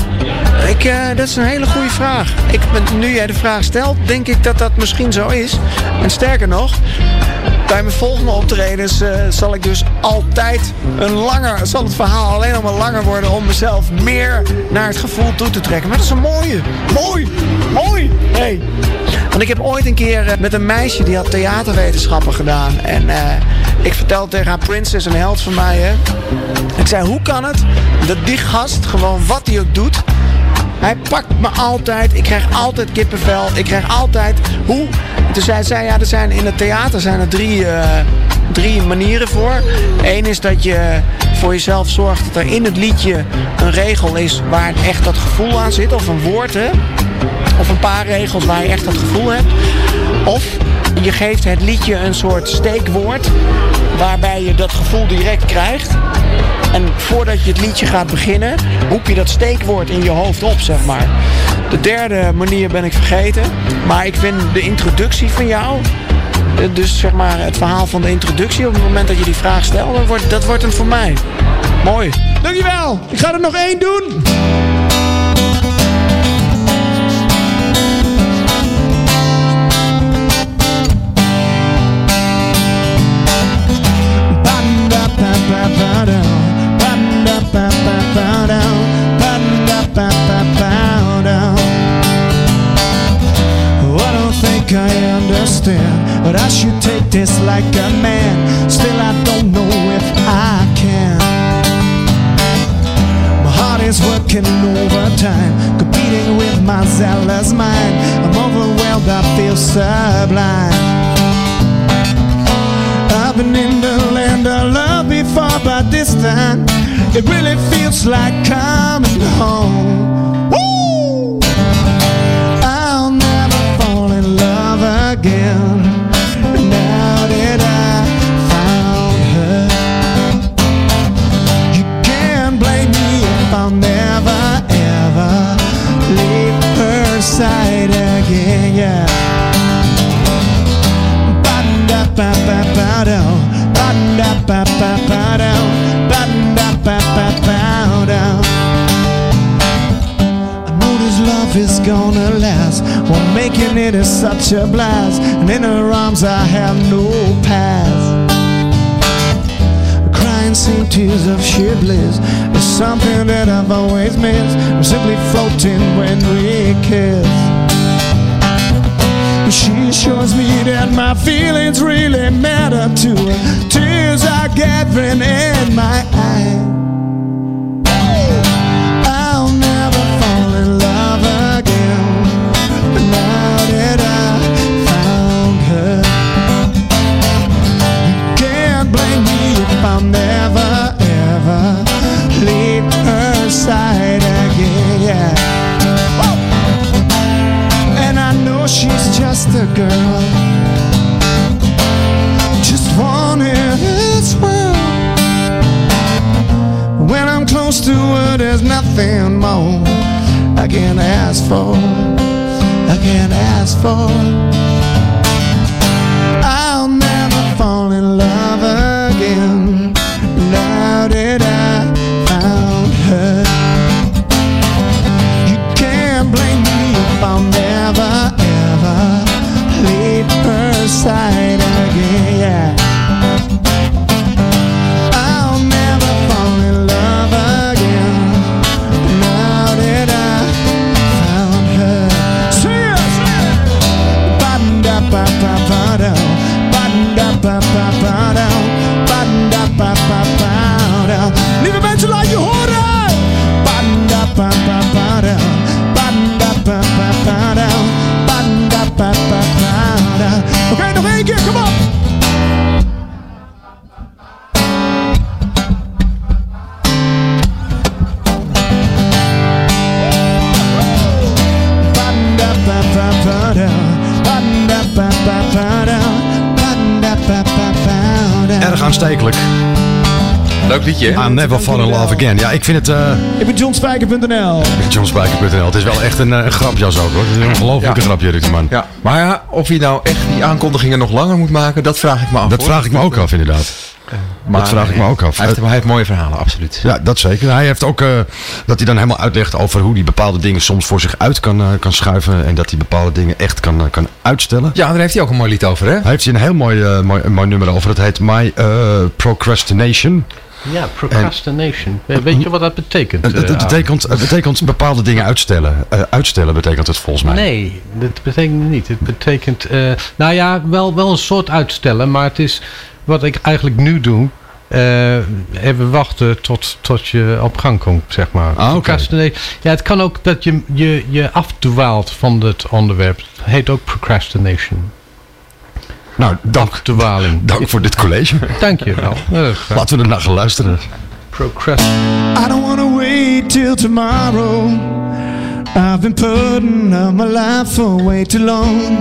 Ik, eh, dat is een hele goede vraag. Ik nu jij de vraag stelt, denk ik dat dat misschien zo is. En sterker nog, bij mijn volgende optredens eh, zal ik dus altijd een langer, zal het verhaal alleen nog maar langer worden om mezelf meer naar het gevoel toe te trekken. Maar dat is een mooie. Mooi. Mooi. Hey. Want ik heb ooit een keer eh, met een meisje die had theaterwetenschappen gedaan. En eh, ik vertelde tegen haar, Prince is een held van mij. Hè. Ik zei, hoe kan het dat die gast gewoon wat hij ook doet, hij pakt me altijd. Ik krijg altijd kippenvel. Ik krijg altijd. Hoe? Toen zei zij, ja, er zijn in het theater zijn er drie, eh, drie manieren voor. Eén is dat je voor jezelf zorgt dat er in het liedje een regel is waar echt dat gevoel aan zit. Of een woord, hè. Of een paar regels waar je echt dat gevoel hebt. Of je geeft het liedje een soort steekwoord. Waarbij je dat gevoel direct krijgt. En voordat je het liedje gaat beginnen, roep je dat steekwoord in je hoofd op, zeg maar. De derde manier ben ik vergeten. Maar ik vind de introductie van jou, dus zeg maar het verhaal van de introductie op het moment dat je die vraag stelt, dat wordt, dat wordt voor mij. Mooi. Dankjewel. Ik ga er nog één doen. Understand, but I should take this like a man. Still, I don't know if I can. My heart is working overtime, competing with my zealous mind. I'm overwhelmed, I feel sublime. I've been in the land of love before, but this time it really feels like coming home. Woo! Ba ba ba down, ba da ba ba ba down. I know this love is gonna last. Well, making it is such a blast, and in her arms I have no past. Crying same tears of sheer bliss is something that I've always missed. I'm simply floating when we kiss. She shows me that my feelings really matter to her. Tears are gathering in my eyes. Nothing more I can ask for. I can ask for. Leuk liedje, hè? Never fall in love again. Ja, ik vind het... eh Ik ben johnspijker.nl. JohnSpijker.nl. Het is wel echt een, eh, een grapjas ook hoor. Het is een ongelofelijke Ja. grapje, Man. Ja, maar ja, of hij nou echt die aankondigingen nog langer moet maken, dat vraag ik me af. Dat hoor. vraag ik me ook af inderdaad. Maar, dat vraag ik me ook af. Hij heeft, hij heeft mooie verhalen, absoluut. Ja, dat zeker. Hij heeft ook eh, dat hij dan helemaal uitlegt over hoe hij bepaalde dingen soms voor zich uit kan, eh, kan schuiven. En dat hij bepaalde dingen echt kan, eh, kan uitstellen. Ja, daar heeft hij ook een mooi lied over, hè? Hij heeft hier een heel mooi, eh, mooi, mooi nummer over. Dat heet My eh, Procrastination. Ja, procrastination. Weet je wat dat betekent? Het, het, eh, het betekent, het betekent bepaalde dingen uitstellen. Eh, uitstellen betekent het volgens mij. Nee, dat betekent het niet. Het betekent, eh, nou ja, wel, wel een soort uitstellen, maar het is wat ik eigenlijk nu doe. eh, even wachten tot, tot je op gang komt, zeg maar. Ah. Procrastinate- Ja, het kan ook dat je je, je afdwaalt van het onderwerp. Het heet ook procrastination. Nou, dank, Afdwaling. dank voor dit college. Dank je wel. Ja, dat is graag. Laten we er naar gaan luisteren. Procrastination. I don't wanna wait till tomorrow. I've been putting up my life for way too long.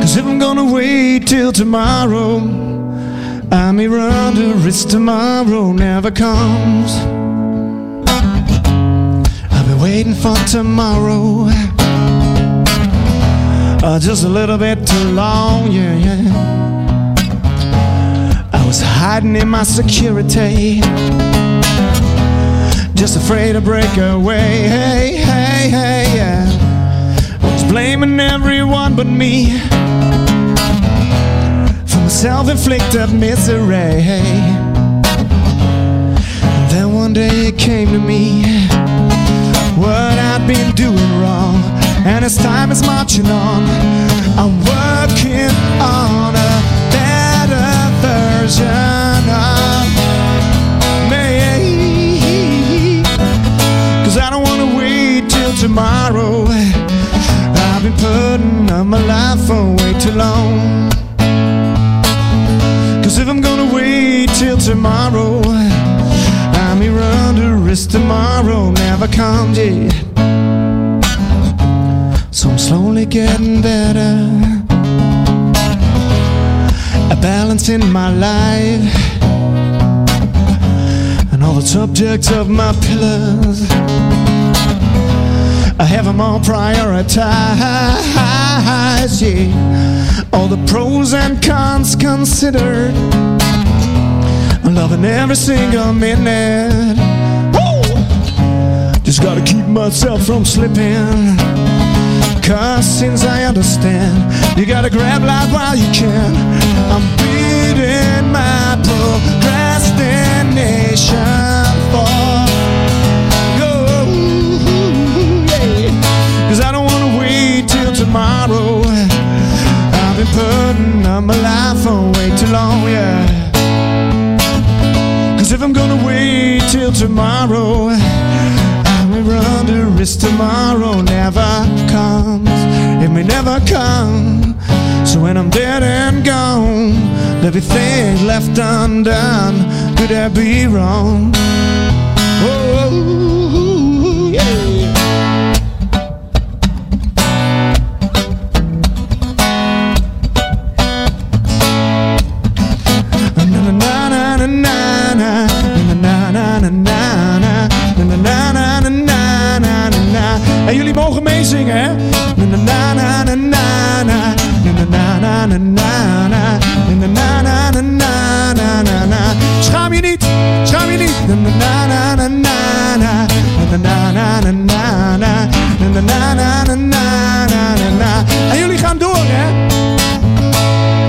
Cause if I'm gonna wait till tomorrow, I may run the risk tomorrow never comes. I've been waiting for tomorrow. Uh, just a little bit too long, yeah, yeah. I was hiding in my security, just afraid to break away. Hey, hey, hey, yeah. I was blaming everyone but me for my self-inflicted misery. And then one day it came to me what I'd been doing wrong, and as time is marching on, I'm working on a better version of me. Cause I don't wanna wait till tomorrow. I've been putting up my life for way too long. Cause if I'm gonna wait till tomorrow, I may run the risk tomorrow never comes yet. So I'm slowly getting better at balancing my life and all the subjects of my pillars. I have them all prioritized, yeah. All the pros and cons considered. I'm loving every single minute. Woo! Just gotta keep myself from slipping. Cause since I understand, you gotta grab life while you can. I'm beating my procrastination for go. Yeah. Cause I don't wanna wait till tomorrow. I've been putting on my life for way too long, yeah. Cause if I'm gonna wait till tomorrow, I may run the tomorrow never comes. It may never come. So when I'm dead and gone, things left undone. Could I be wrong? Oh, meezingen, hè? Na na na na na na na na na na na na na na na na na Schaam je niet, schaam je niet. Na na na na na na na na na na na na na na na na En jullie gaan door, hè?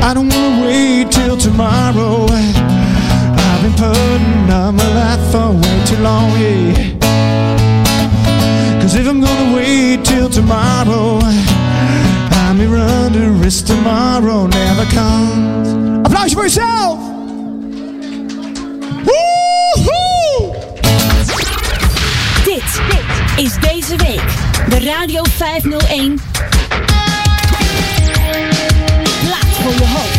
I don't wanna wait till tomorrow. I've been putting on my life for way too long, yeah. If I'm gonna wait till tomorrow, I may run risk tomorrow never comes. Applausje voor jezelf! Woehoe! Dit is deze week de Radio 501. Plaat voor je hoofd.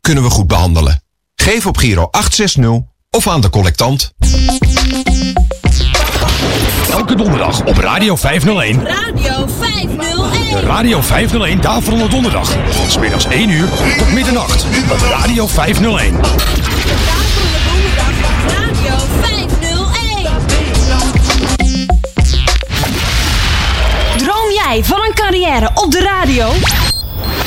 kunnen we goed behandelen. Geef op Giro 860 of aan de collectant. Elke donderdag op Radio 501. Radio 501. De Radio 501 Daverende Donderdag. Van 's middags 1 uur tot middernacht. Op Radio 501. Radio 501. Droom jij van een carrière op de radio?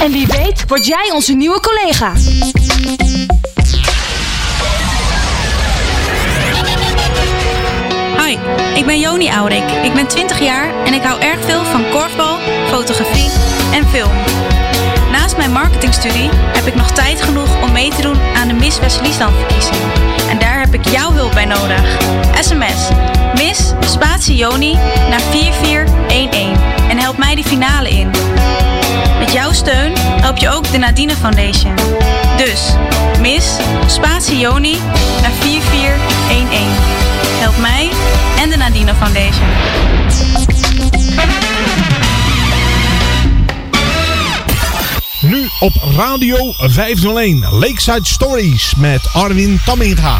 En wie weet word jij onze nieuwe collega. Hoi, ik ben Joni Aurik. Ik ben 20 jaar en ik hou erg veel van korfbal, fotografie en film. Naast mijn marketingstudie heb ik nog tijd genoeg om mee te doen aan de Miss West-Friesland verkiezing. En daar heb ik jouw hulp bij nodig. SMS Miss Spatie Joni naar 4411 en help mij die finale in. Met jouw steun help je ook de Nadine Foundation. Dus Miss Spatie Joni naar 4411. Help mij en de Nadine Foundation. Nu op Radio 501 Lakeside Stories met Arwin Tamminga.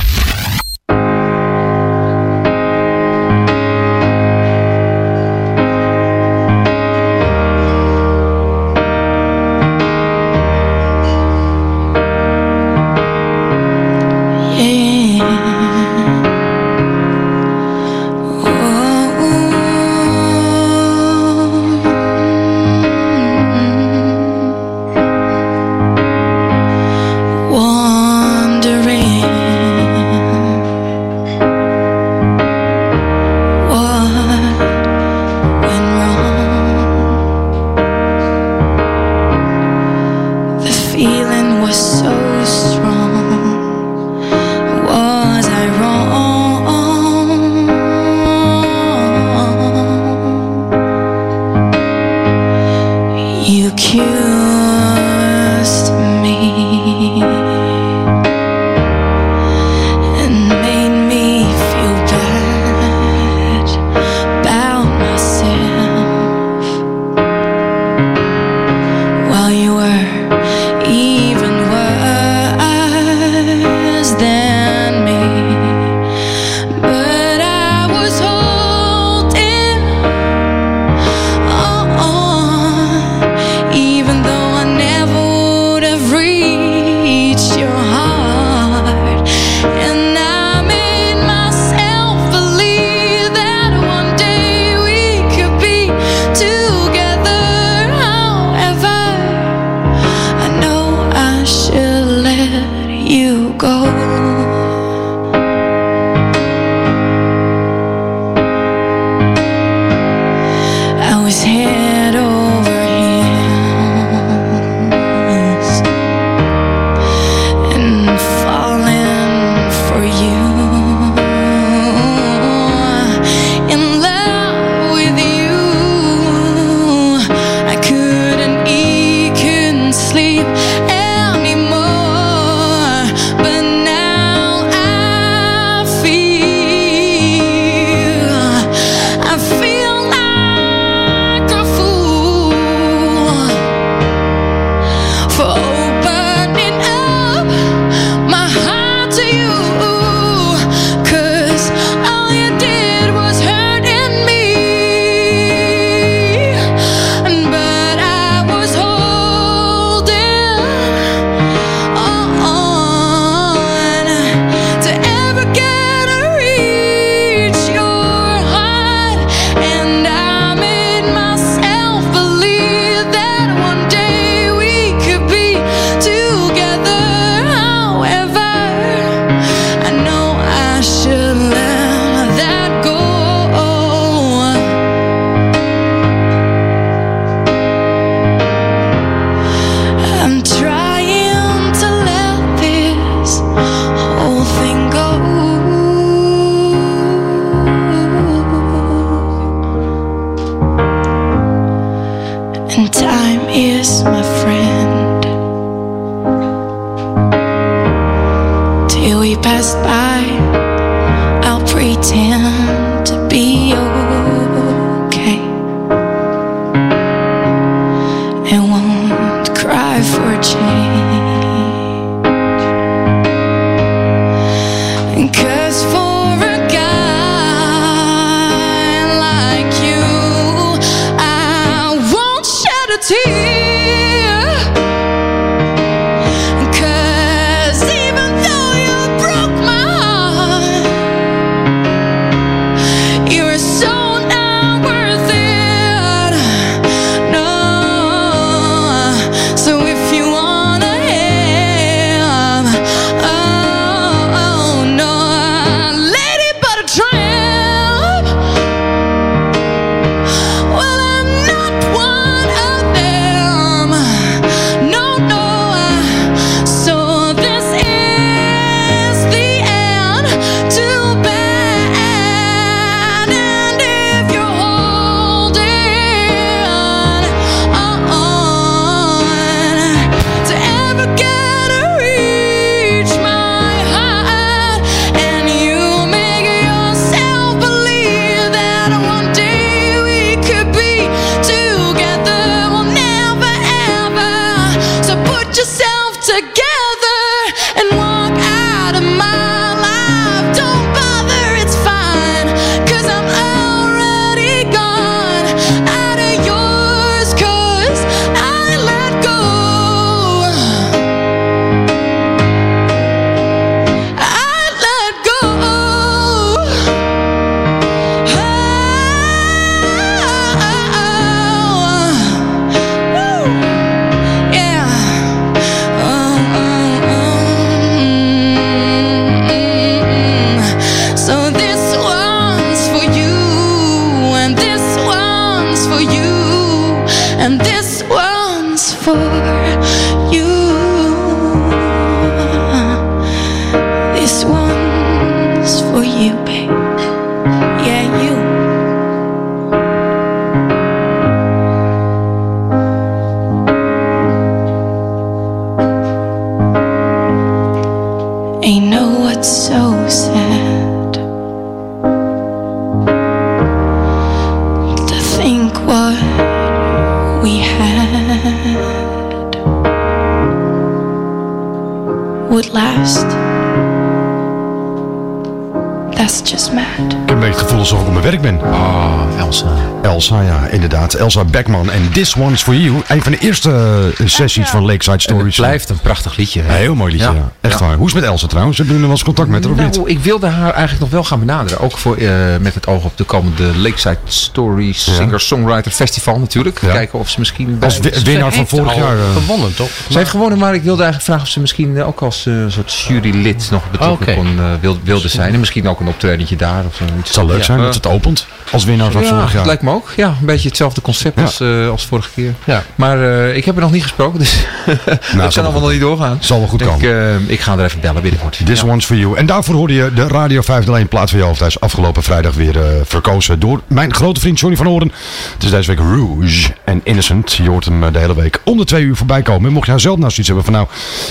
Elsa Beckman en This One's For You. Een van de eerste eh, sessies van Lakeside Stories. Het blijft een prachtig liedje. hè? Een heel mooi liedje, ja. Ja. Echt Ja. waar. Hoe is het met Elsa trouwens? Hebben jullie nog wel eens contact met haar of niet? Nou, ik wilde haar eigenlijk nog wel gaan benaderen. Ook voor, eh, met het oog op de komende Lakeside Stories Ja. Singer-Songwriter Festival natuurlijk. Ja. Kijken of ze misschien... Als bij- winnaar van vorig jaar, eh. Gewonnen, toch? Ze heeft gewonnen, maar ik wilde eigenlijk vragen of ze misschien ook als eh, soort jurylid nog betrokken kon, eh, wil, wilde zijn. En misschien ook een optredentje daar. Of zoiets. Het zal leuk zijn dat het opent als winnaar van ja, vorig jaar. lijkt me ook. Ja, een beetje hetzelfde concept Ja. als, eh, als vorige keer. Ja. Maar eh, ik heb er nog niet gesproken, dus dat zal kan allemaal nog niet doorgaan. Zal wel goed ik, komen. eh, ik ga er even bellen binnenkort. This One's For You. En daarvoor hoorde je de Radio 501 plaat van je is afgelopen vrijdag weer verkozen door mijn grote vriend Johnny van Oren. Het is deze week Rouge en Innocent. Je hoort hem de hele week om de twee uur voorbij komen. En mocht je nou zelf nou zoiets hebben van nou,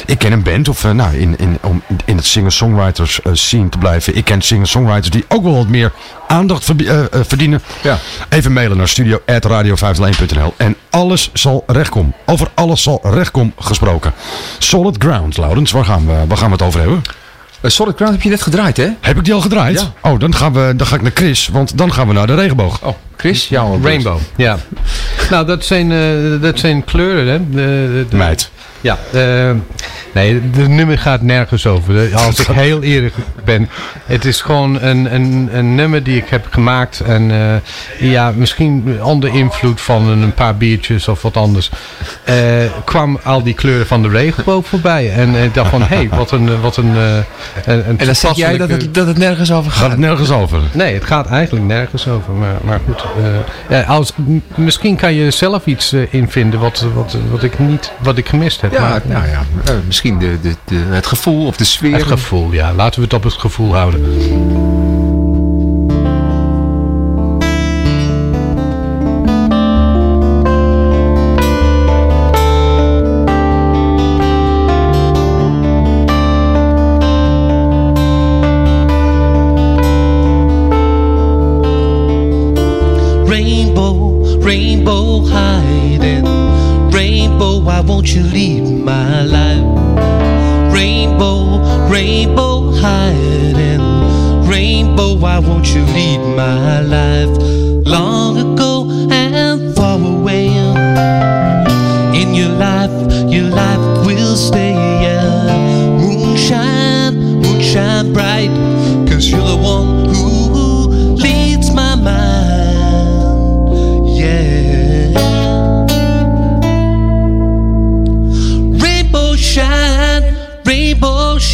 ik ken een band. Of nou, in, in, om in het singer-songwriters scene te blijven. Ik ken singer-songwriters die ook wel wat meer aandacht eh, eh, verdienen. Ja. Even mailen naar studio.radio501.nl En alles zal rechtkomen. Over alles zal rechtkom gesproken. Solid Ground, Laurens. Waar gaan we, waar gaan we het over hebben? Eh, Solid Ground heb je net gedraaid, hè? Heb ik die al gedraaid? Oh, dan, gaan we, dan ga ik naar Chris, want dan gaan we naar de regenboog. Oh, Chris, jouw Rainbow, ja. Nou, dat zijn, eh, dat zijn kleuren, hè? De, de, de- Meid. Ja, nee, de nummer gaat nergens over. Als ik heel eerlijk ben, het is gewoon een, een, een nummer die ik heb gemaakt. En eh, ja, misschien onder invloed van een paar biertjes of wat anders. Eh, kwam al die kleuren van de regenboog voorbij. En ik dacht van, hé, hey, wat een, wat een, eh, een, een En dan zeg jij dat het, dat het nergens over gaat. Gaat het nergens over? Nee, het gaat eigenlijk nergens over. Maar, maar goed, eh, ja, als, misschien kan je zelf iets eh, in vinden wat, wat, wat, ik niet, wat ik gemist heb. Ja, Maar- nou ja, eh, misschien de, de, de, het gevoel of de sfeer. Het gevoel, ja. Laten we het op het gevoel houden.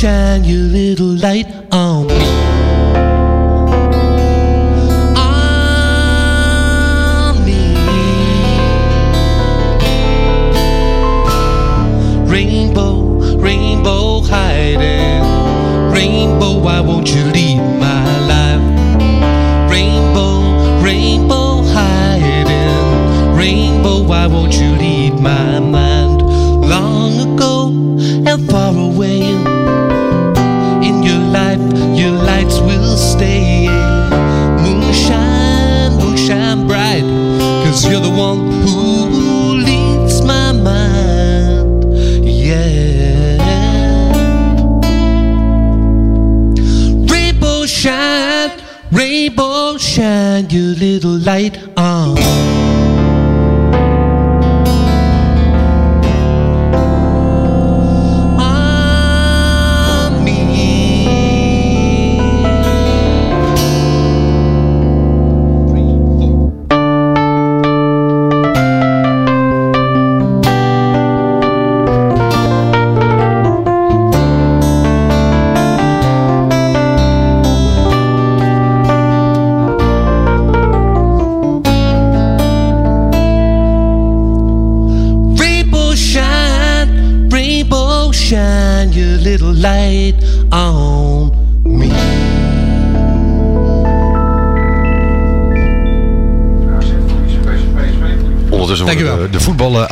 Shine your little light on me.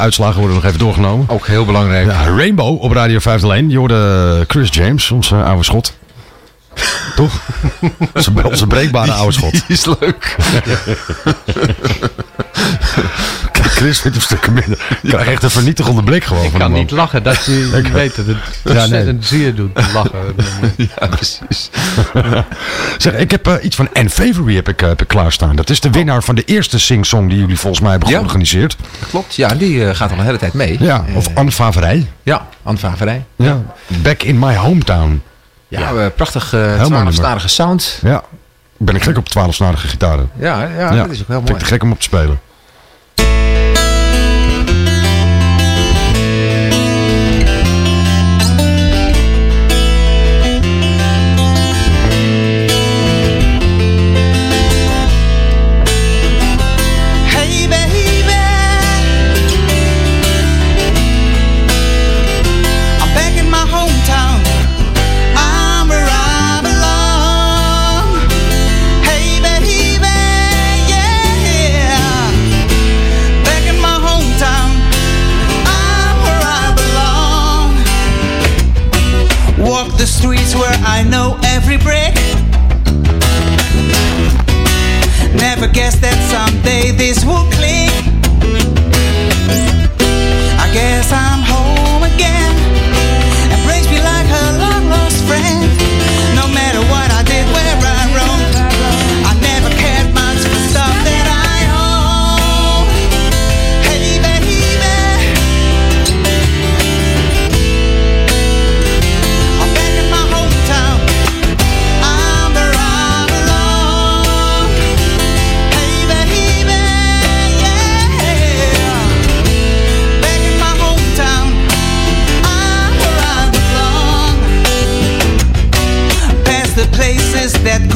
Voetbaluitslagen worden nog even doorgenomen. Ook heel belangrijk. Ja, Rainbow op Radio 501. Je hoorde Chris James, onze oude schot. Toch? Onze, onze breekbare oude schot. Die is leuk. Chris vindt hem stukken minder. Ik krijg echt een vernietigende blik gewoon Ik van kan niet lachen, dat je Ik- weet dat het Ja, nee. zeer doet, lachen. ja, precies. zeg, ik heb eh, iets van Anne Favory heb ik, eh, heb ik klaarstaan. Dat is de winnaar van de eerste sing-song die jullie volgens mij hebben Ja. georganiseerd. Klopt, ja, die eh, gaat al een hele tijd mee. Ja, of Anne Faverij. Ja, Anne Faverij. Ja. Back in my hometown. Ja, eh, prachtig uh, twaalfsnarige sound. Ja. Ben ik gek op 12-snarige gitaren. Ja, ja, dat is ook heel Vind mooi. ik te gek om op te spelen.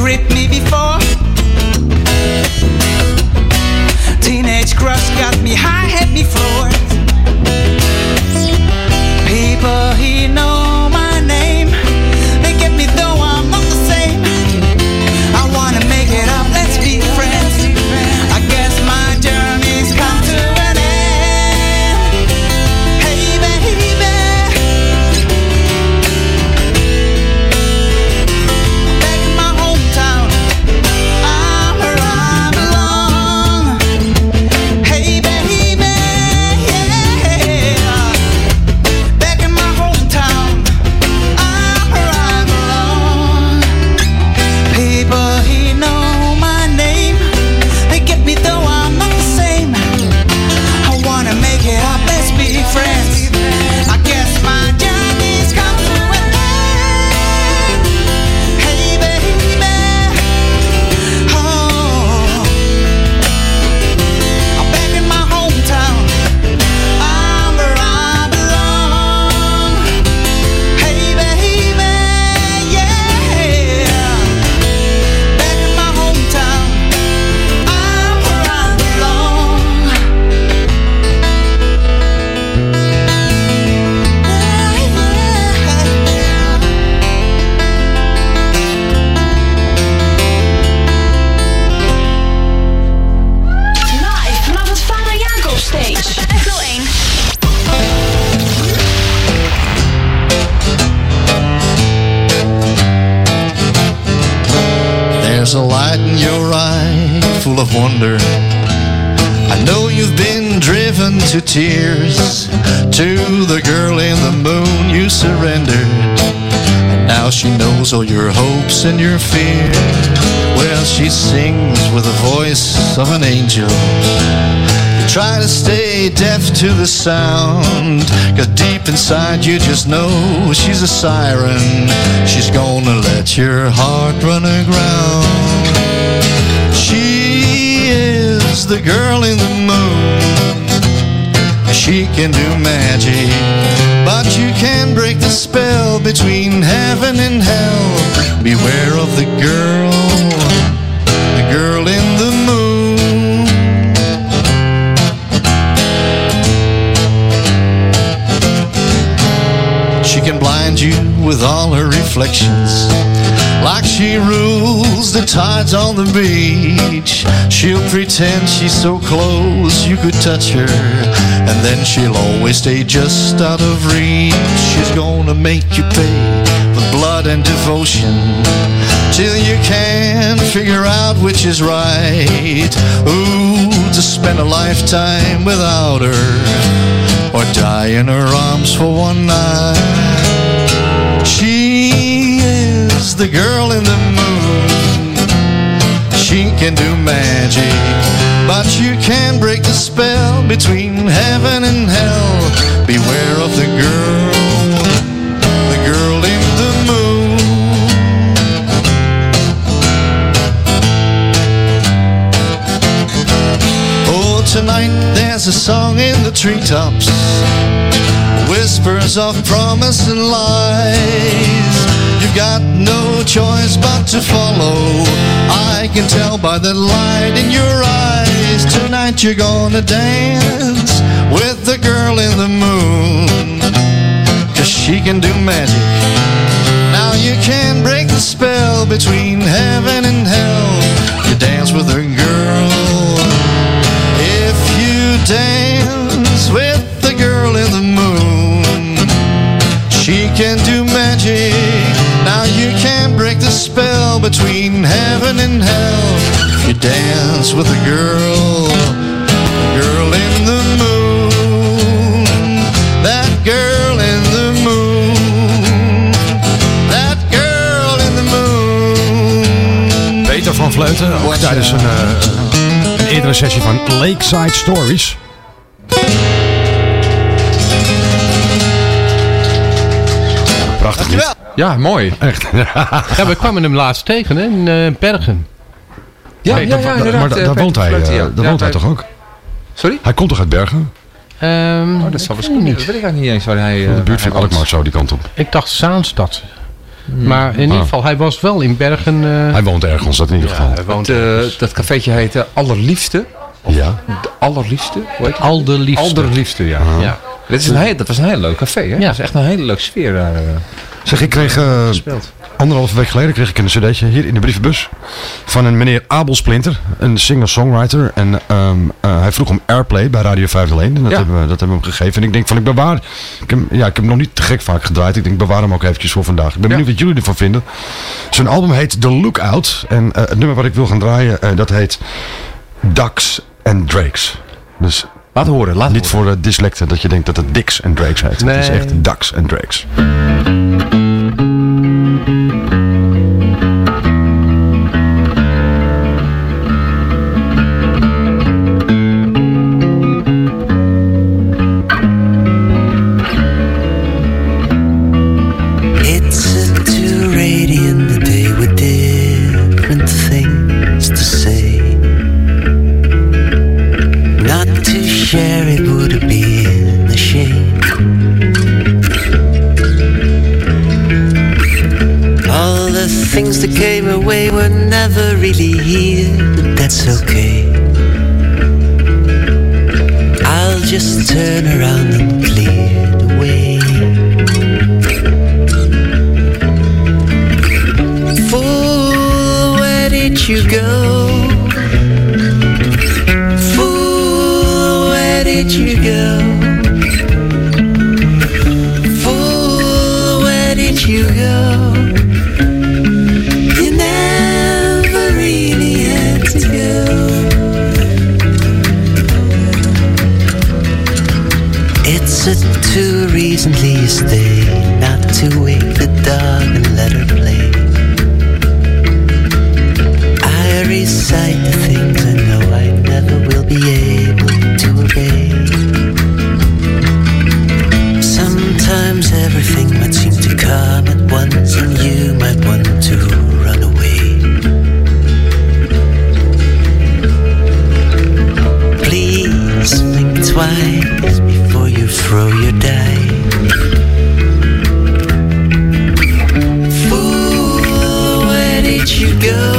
grip me to the sound. Cause deep inside you just know she's a siren. She's gonna let your heart run aground. She is the girl in the moon. She can do magic, but you can break the spell between heaven and hell. Beware of the girl, the girl in the moon. With all her reflections. Like she rules the tides on the beach. She'll pretend she's so close you could touch her. And then she'll always stay just out of reach. She's gonna make you pay with blood and devotion. Till you can't figure out which is right. Ooh, to spend a lifetime without her. Or die in her arms for one night. The girl in the moon. She can do magic, but you can break the spell between heaven and hell. Beware of the girl, the girl in the moon. Oh, tonight there's a song in the treetops whispers of promise and lies. Choice but to follow. I can tell by the light in your eyes. Tonight you're gonna dance with the girl in the moon. Cause she can do magic. Now you can break the spell between heaven and hell. You dance with a girl. If you dance with the girl in the moon, she can do magic. The spell between heaven and hell. You dance with a girl, girl in the moon, that girl in the moon, that girl in the moon. Peter van Vleuten, ook tijdens een, eh, een eerdere sessie van Lakeside Stories. Ja, mooi. Echt. Ja, we kwamen hem laatst tegen hè, in eh, Bergen. Ja, ja, ja. Maar eh, daar woont hij, eh, ja. daar Ja, woont hij toch ook? Sorry? Hij komt toch uit Bergen? Ehm, Oh, dat zal ik Dat weet ik eigenlijk niet eens waar hij... In eh, de buurt van. Alkmaar, zo die kant op. Ik dacht Zaanstad. Maar in Ah. ieder geval, hij was wel in Bergen. eh, Hij woont ergens, dat in ieder geval. hij woont Het, eh, dat cafeetje heette Allerliefste. Ja. De Allerliefste? Hoe heet het? Alderliefste. Allerliefste, ja. Ja. Dit is een heel, dat was een heel leuk café, hè? Dat is echt een hele leuke sfeer daar eh, Zeg, ik kreeg gespeeld. anderhalve week geleden kreeg ik een cd'tje hier in de brievenbus van een meneer Abel Splinter, een singer-songwriter. En ehm, eh, hij vroeg om airplay bij Radio 501 en dat, Ja. hebben we, dat hebben we hem gegeven. En ik denk van, ik bewaar, ik heb, ja, ik heb hem nog niet te gek vaak gedraaid. Ik denk, ik bewaar hem ook eventjes voor vandaag. Ik ben benieuwd wat jullie ervan vinden. Zijn album heet The Lookout en eh, het nummer wat ik wil gaan draaien, eh, dat heet Ducks and Drakes. Dus Laat horen, laat niet voor de dyslecten dat je denkt dat het Dicks and Drakes heet. Het is Nee. echt Ducks and Drakes. Away were never really here, but that's okay. I'll just turn around and clear the way. Fool, where did you go? Fool, where did you go? Recently you stay, not to wake girl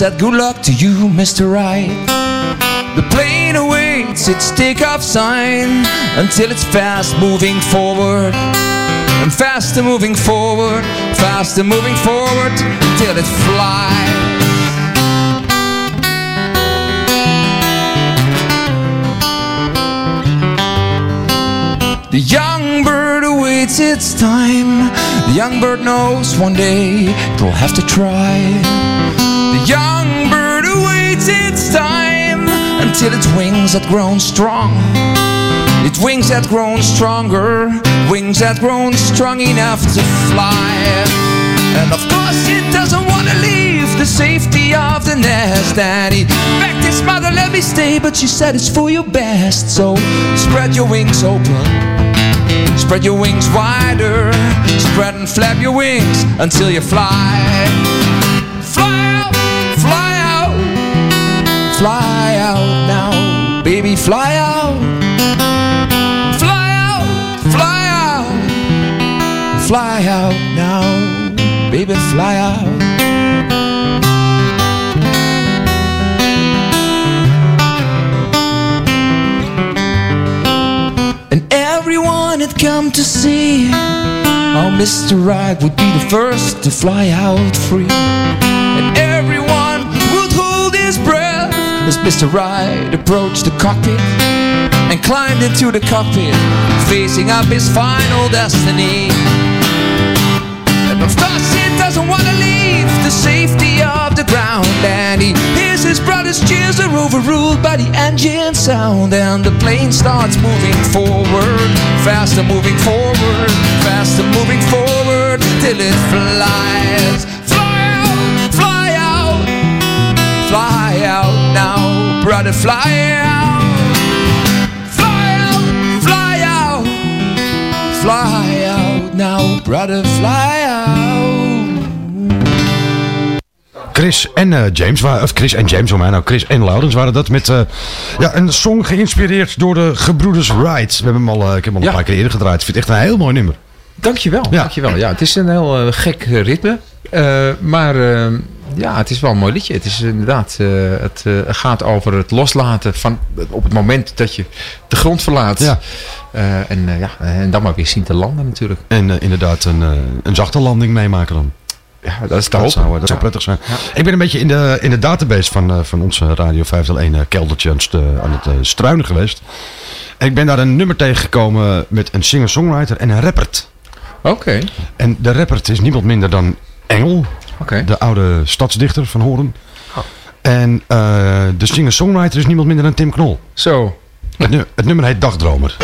said, Good luck to you, Mr. Right. The plane awaits its takeoff sign until it's fast moving forward. And faster moving forward, faster moving forward until it flies. The young bird awaits its time. The young bird knows one day it'll have to try. Young bird awaits its time until its wings had grown strong. Its wings had grown stronger, wings had grown strong enough to fly. And of course, it doesn't want to leave the safety of the nest. He begged his mother, let me stay, but she said it's for your best. So spread your wings open. Spread your wings wider, spread and flap your wings until you. Fly fly out. Fly out, fly out, fly out now, baby, fly out. And everyone had come to see how Mr. Right would be the first to fly out free. And everyone would hold his breath as Mr. Right approached the cockpit and climbed into the cockpit, facing up his final destiny. And of course, it doesn't want to leave the safety of the ground. And he hears his brother's cheers are overruled by the engine sound. And the plane starts moving forward, faster moving forward, faster moving forward till it flies. Fly out, fly out, fly out now, brother, fly out. Fly out, fly out, fly out now, brother, fly out. Chris en eh, James, waren, of Chris en James, voor mij nou, Chris en Laurens waren dat met eh, ja, een song geïnspireerd door de gebroeders Wright. We hebben hem al, eh, ik heb hem al een paar keer eerder gedraaid. Ik vind het echt een heel mooi nummer. Dankjewel, Ja. dankjewel. Ja, het is een heel gek ritme. Eh, maar eh, ja, het is wel een mooi liedje. Het is inderdaad, eh, het eh, gaat over het loslaten van op het moment dat je de grond verlaat. Ja. Eh, en, ja, en dan maar weer zien te landen natuurlijk. En inderdaad een, een zachte landing meemaken dan. Ja, dat is te Dat zou, dat zou Ja. prettig zijn. Ik ben een beetje in de, in de database van, van onze Radio 501 eh, keldertje aan het, aan het struinen geweest. En ik ben daar een nummer tegengekomen met een singer-songwriter en een rapper. Oké. En de rapper is niemand minder dan Engel, De oude stadsdichter van Horen. Oh. En eh, de singer-songwriter is niemand minder dan Tim Knol. Zo. Het, nu- het nummer heet Dagdromer.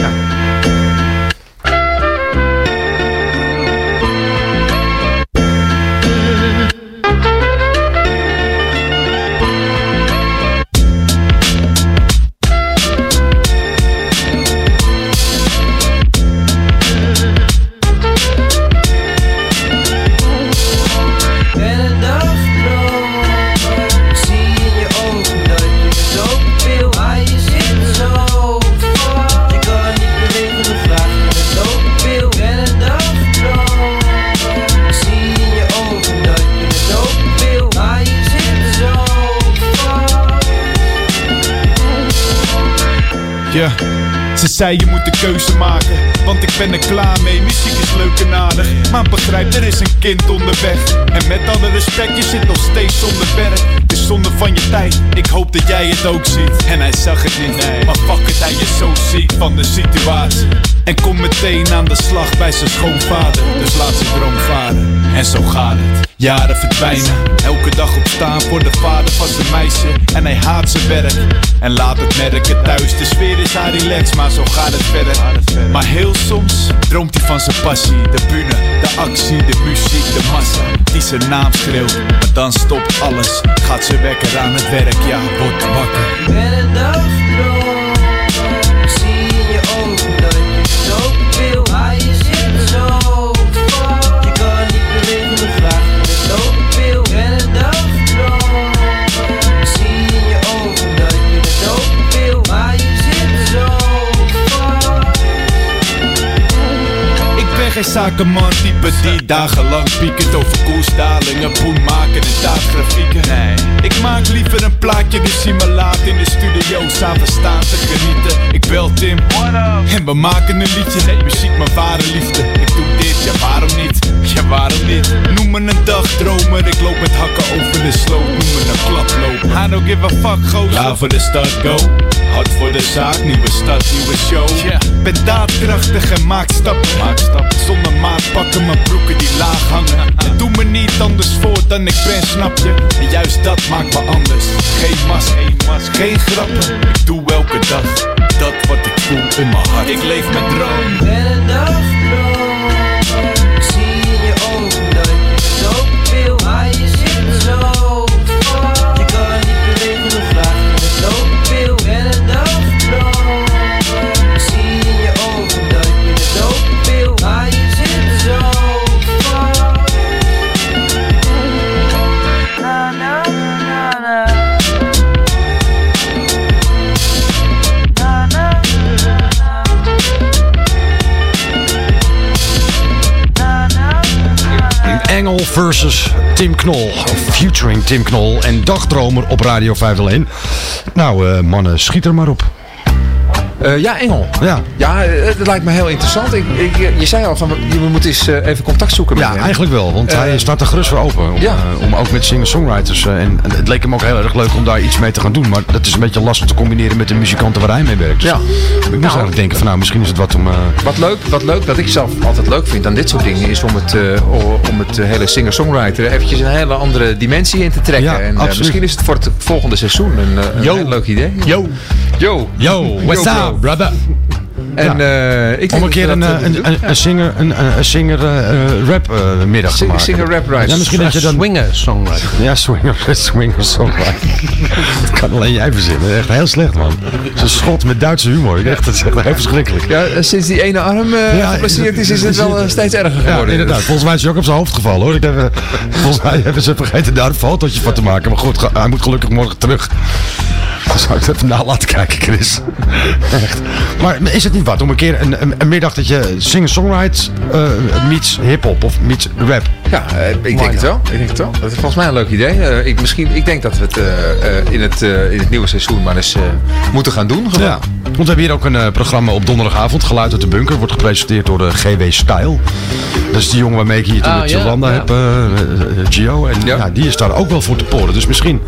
Ze zei je moet een keuze maken, want ik ben er klaar mee. Leuk aardig, maar begrijp, er is een kind onderweg. En met alle respect, je zit nog steeds zonder werk. Het is zonde van je tijd, ik hoop dat jij het ook ziet. En hij zag het niet, maar fuck het, hij is zo ziek van de situatie. En kom meteen aan de slag bij zijn schoonvader. Dus laat zijn droom varen, en zo gaat het. Jaren verdwijnen, elke dag opstaan voor de vader van zijn meisje. En hij haat zijn werk, en laat het merken thuis. De sfeer is haar relaxed, maar zo gaat het verder. Maar heel soms droomt hij van zijn passie. De bühne, de actie, de muziek, de massa. Die zijn naam schreeuwt, maar dan stopt alles. Gaat ze wekker aan het werk, ja, wordt wakker. Ik ben geen zakenman type die dagenlang piekert over koersdalingen, poen maken en daadgrafieken. Nee, ik maak liever een plaatje, dus zie me laat in de studio samen staan te genieten. Ik bel Tim, en we maken een liedje. Muziek mijn ware liefde. Ik doe dit, ja waarom niet? Ja waarom niet? Noem me een dagdromer, ik loop met hakken over de sloot. Noem me een klaploper. I don't give a fuck, gozer. Klaar voor de start, go. Hard voor de zaak, nieuwe stad, nieuwe show. Ben daadkrachtig en maak stappen. Maak stappen. Zonder maat pakken mijn broeken die laag hangen. En doe me niet anders voor dan ik ben, snap je? En juist dat maakt me anders. Geen mas, geen mas, geen grappen. Ik doe elke dag dat wat ik voel in mijn hart. Ik leef met droom. Ik ben een dagdromer. Engel versus Tim Knol. Featuring Tim Knol en Dagdromer op Radio 501. Nou, eh, mannen, schiet er maar op. Eh, ja, Engel. Ja. Ja, eh, dat lijkt me heel interessant. Ik, ik, je zei al van, je moet eens eh, even contact zoeken met Ja, hem. eigenlijk wel, want hij staat er gerust voor open. Om, ja. om ook met singer-songwriters. en, het leek hem ook heel erg leuk om daar iets mee te gaan doen. Maar dat is een beetje lastig te combineren met de muzikanten waar hij mee werkt. Dus Ja. ik moest eigenlijk denken van nou, misschien is het wat om... Wat leuk, wat leuk, dat ik zelf altijd leuk vind aan dit soort dingen, is om het, om het hele singer-songwriter eventjes een hele andere dimensie in te trekken. Ja, en misschien is het voor het volgende seizoen een, een heel leuk idee. Yo. Yo. Yo, what's up, brother? En eh, ik om een keer een, eh, eh, een, een, een singer, een, een singer eh, eh, rap eh, middag te Singer- rap. Ja, misschien dat je dan... Swinger songwriter. Ja, swinger, swinger songwriter. dat kan alleen jij verzinnen. Echt heel slecht, man. Zo'n schot met Duitse humor. Echt, dat is echt heel verschrikkelijk. Ja, eh, sinds die ene arm eh Ja, geblesseerd is, is het wel eh, steeds erger Ja, geworden. inderdaad. Volgens mij is hij ook op zijn hoofd gevallen hoor. Ik heb, eh, volgens mij hebben ze vergeten daar een fotootje van te maken. Maar goed, hij moet gelukkig morgen terug. Dan zou ik het even na laten kijken, Chris. Echt. Maar is het niet wat om een keer een, een, een middag dat je singer-songwrite eh meets hip-hop of meets rap? Ja, eh, ik denk het wel. Ik denk het wel. Dat is volgens mij een leuk idee. Eh, ik, misschien, ik denk dat we het, eh, eh, in, het eh, in het nieuwe seizoen maar eens eh, moeten gaan doen. Gewoon. Ja, Want we hebben hier ook een eh, programma op donderdagavond. Geluid uit de bunker. Wordt gepresenteerd door de GW Style. Dat is die jongen waarmee ik hier toen Ah, met Jolanda heb. Gio. En ja. die is daar ook wel voor te poren. Dus misschien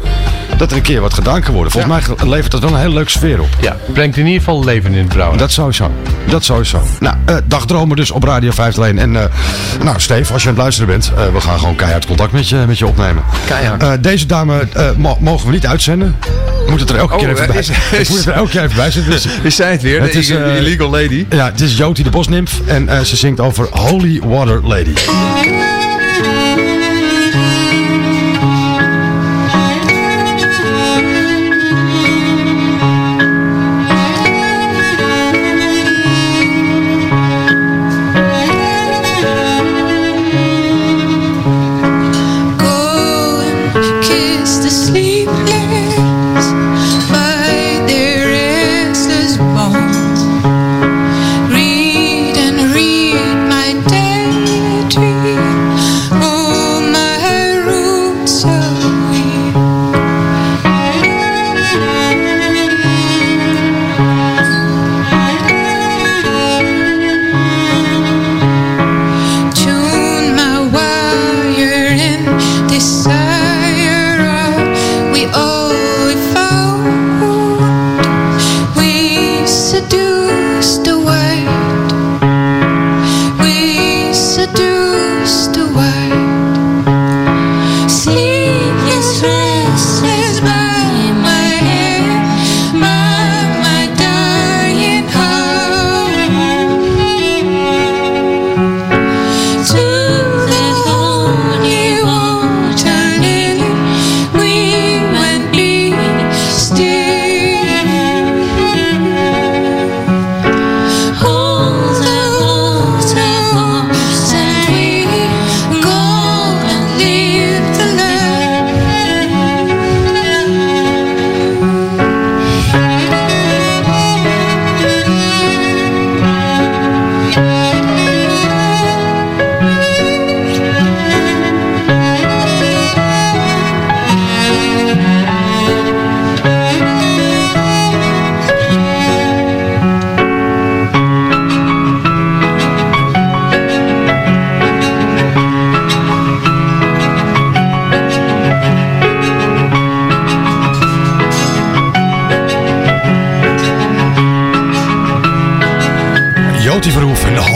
dat er een keer wat gedaan kan worden. Volgens mij levert dat wel een hele leuke sfeer op. Ja, brengt in ieder geval leven in het brouwen. Dat sowieso. Dat sowieso. Nou, eh, dagdromen dus op Radio 501. En eh, nou, Steve, als je aan het luisteren bent, eh, we gaan gewoon keihard contact met je, met je opnemen. Keihard. Deze dame mo- mogen we niet uitzenden. We moeten het er elke Oh, keer even eh, bij is- Ik moet het er elke keer even bij zetten. Dus, Is zij het weer? De eh, illegal lady? Ja, het is Joti de Bosnimf. En ze zingt over Holy Water Lady.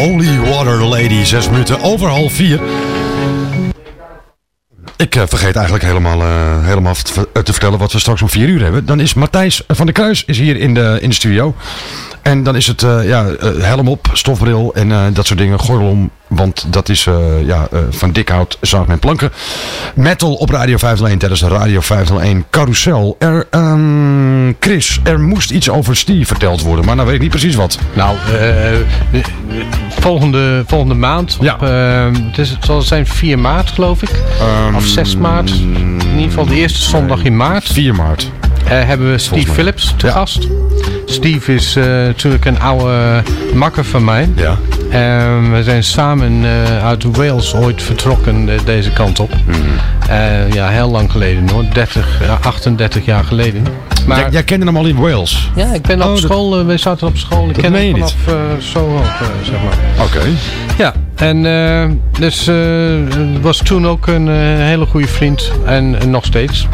Holy Water Lady. Zes minuten over half vier. Ik eh, vergeet eigenlijk helemaal, eh, helemaal te, ver- te vertellen wat we straks om vier uur hebben. Dan is Matthijs van der Kruis is hier in de, in de studio. En dan is het eh, ja, eh, helm op, stofbril en eh, dat soort dingen. Gordel om, want dat is ja, van dik hout, zaag met planken. Metal op Radio 501 tijdens de Radio 501 Carousel. Er, ehm, Chris, er moest iets over Steve verteld worden, maar nou weet ik niet precies wat. Nou, volgende, volgende maand. Op, eh, het, is, het zal zijn 4 maart, geloof ik. of 6 maart. In ieder geval de eerste zondag in maart. 4 maart. Eh, hebben we Steve. Phillips te gast. Steve is eh, natuurlijk een oude makker van mij. Ja. Ehm, we zijn samen eh, uit Wales ooit vertrokken eh, deze kant op. Mhm. Eh, ja, heel lang geleden hoor. 30, eh, 38 jaar geleden. Maar Jij, jij kende hem al in Wales? ja, ik ben op Oh, dat- school, wij zaten op school. Ik Dat ken meen hem je vanaf eh, zo hoog, zeg maar. Oké. Ja, en eh, dus eh, was toen ook een hele goede vriend en nog steeds.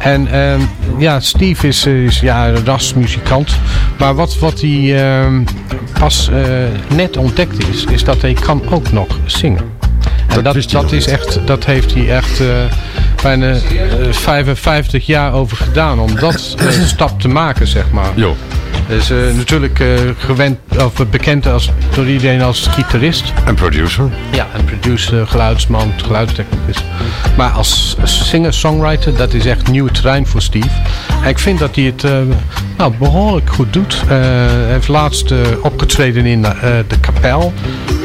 En ehm, ja, Steve is, eh, is ja, een rasmuzikant. Maar wat, wat hij ehm, pas eh, net ontdekt is, is dat hij kan ook nog zingen. En dat, dat, is echt, dat heeft hij echt eh, bijna eh, 55 jaar over gedaan om dat eh, stap te maken, zeg maar. Jo. Dus eh, natuurlijk eh, gewend, of bekend als, door iedereen als gitarist. En producer. Ja, een producer, geluidsman, geluidstechnicus. Maar als singer-songwriter, dat is echt nieuw terrein voor Steve. En ik vind dat hij het eh, nou, behoorlijk goed doet. Eh, hij heeft laatst eh, opgetreden in eh, de kapel.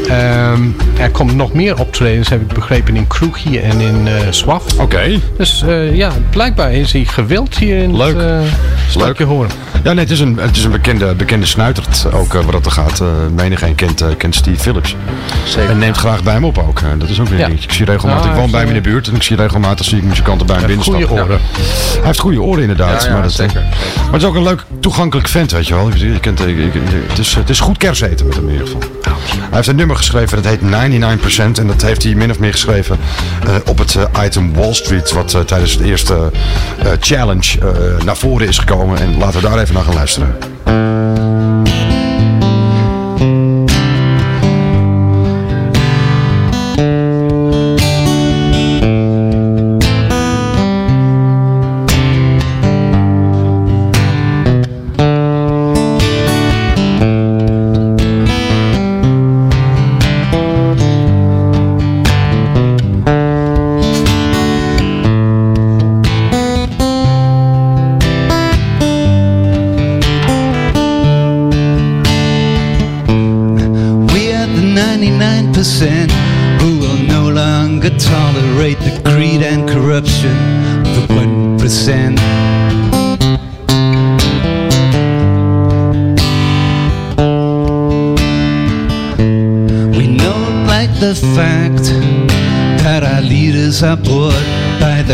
Ehm, er komt nog meer optredens, heb ik begrepen, in Kroegje en in eh Swaf. Oké. Dus eh, ja, blijkbaar is hij gewild hier in Leuk. het uh, Leuk. horen. Ja, nee, het is een, het is een bekende, bekende snuitert ook uh, waar dat er gaat. Uh, menigeen kent, uh, kent Steve Phillips. Zeker. En neemt graag bij hem op ook. Dat is ook weer Ja. een. Ik zie regelmatig, Ja, ik woon bij hem in de buurt en ik zie regelmatig zie ik muzikanten bij hem Hij heeft binnenstappen. goede oren. Ja. Hij heeft goede oren inderdaad. Ja, ja, maar, dat, zeker. maar het is ook een leuk toegankelijk vent, weet je wel. Je, je kent, je- je- het, is, het is goed kersteten met hem in ieder geval. Hij heeft een nummer geschreven, dat heet 99%. En dat heeft hij min of meer geschreven eh, op het eh, item Wall Street. Wat eh, tijdens het eerste eh, challenge eh, naar voren is gekomen. En laten we daar even naar gaan luisteren.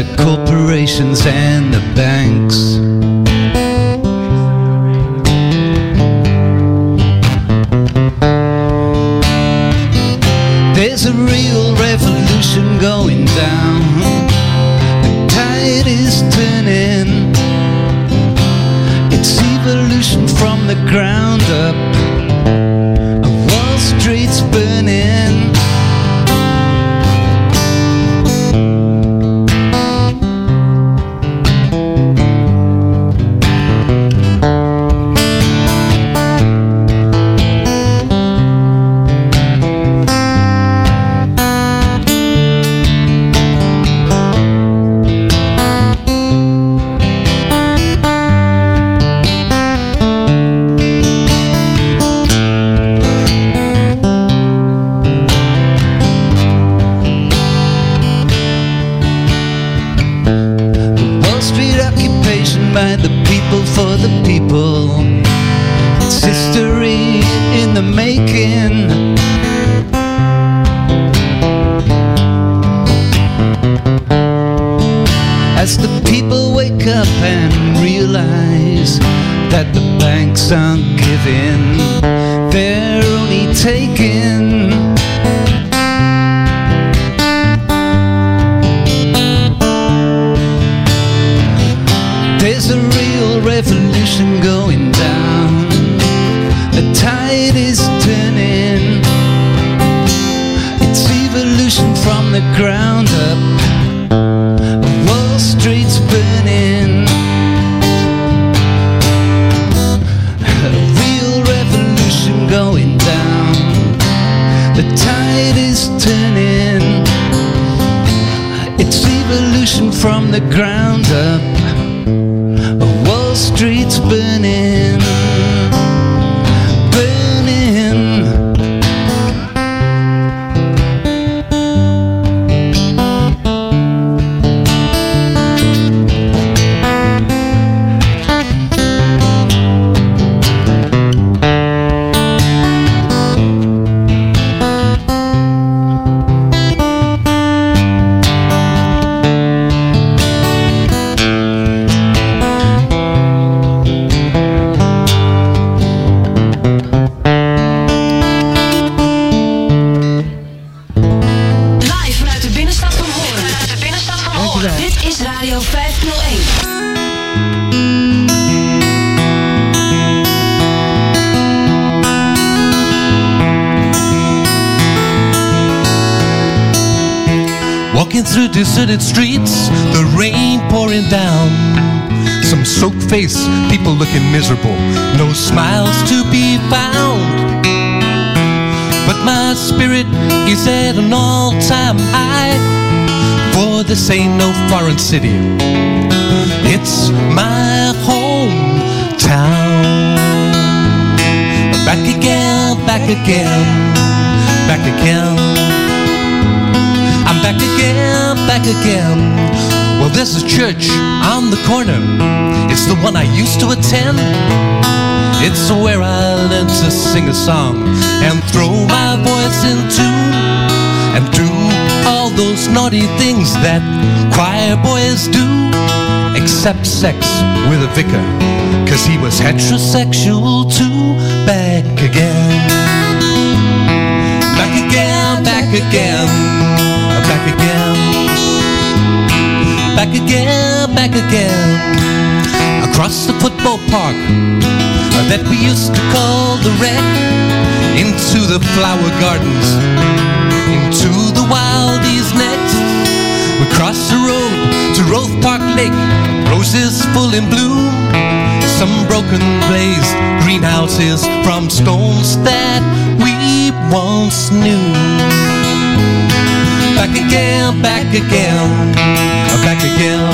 The corporations and the banks. That choir boys do, except sex with a vicar, cause he was heterosexual too. Back again, back again, back again, back again, back again, back again, across the football park uh, that we used to call the wreck, into the flower gardens, into the wildies. We crossed the road to Roth Park Lake, roses full in bloom. Some broken glazed greenhouses from stones that we once knew. Back again, back again, back again,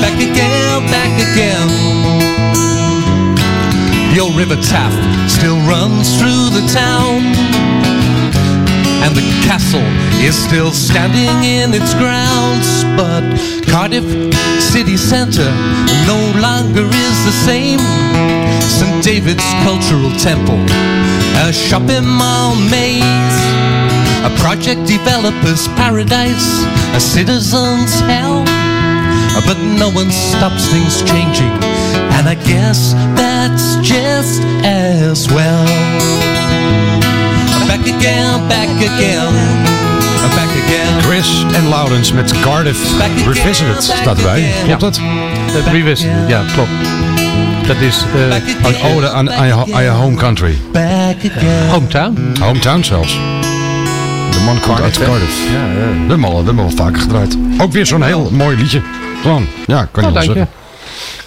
back again, back again. The old river Taff still runs through the town And the castle is still standing in its grounds. But Cardiff city centre no longer is the same. St. David's Cultural Temple A shopping mall maze A project developer's paradise A citizen's hell. But no one stops things changing. And I guess that's just as well Back again, back again Back again Chris en Laurens met Cardiff Revisited staat erbij. Klopt dat? Het Revisited, ja, klopt. Dat is... eh, Een ode aan, aan, je, je home country. Hometown? Hometown zelfs. De man komt uit Cardiff. Ja, ja. Al- dat hebben we al vaker gedraaid. Ook weer zo'n heel mooi liedje. Gewoon, ja, kan niet Oh, anders dank je. zeggen.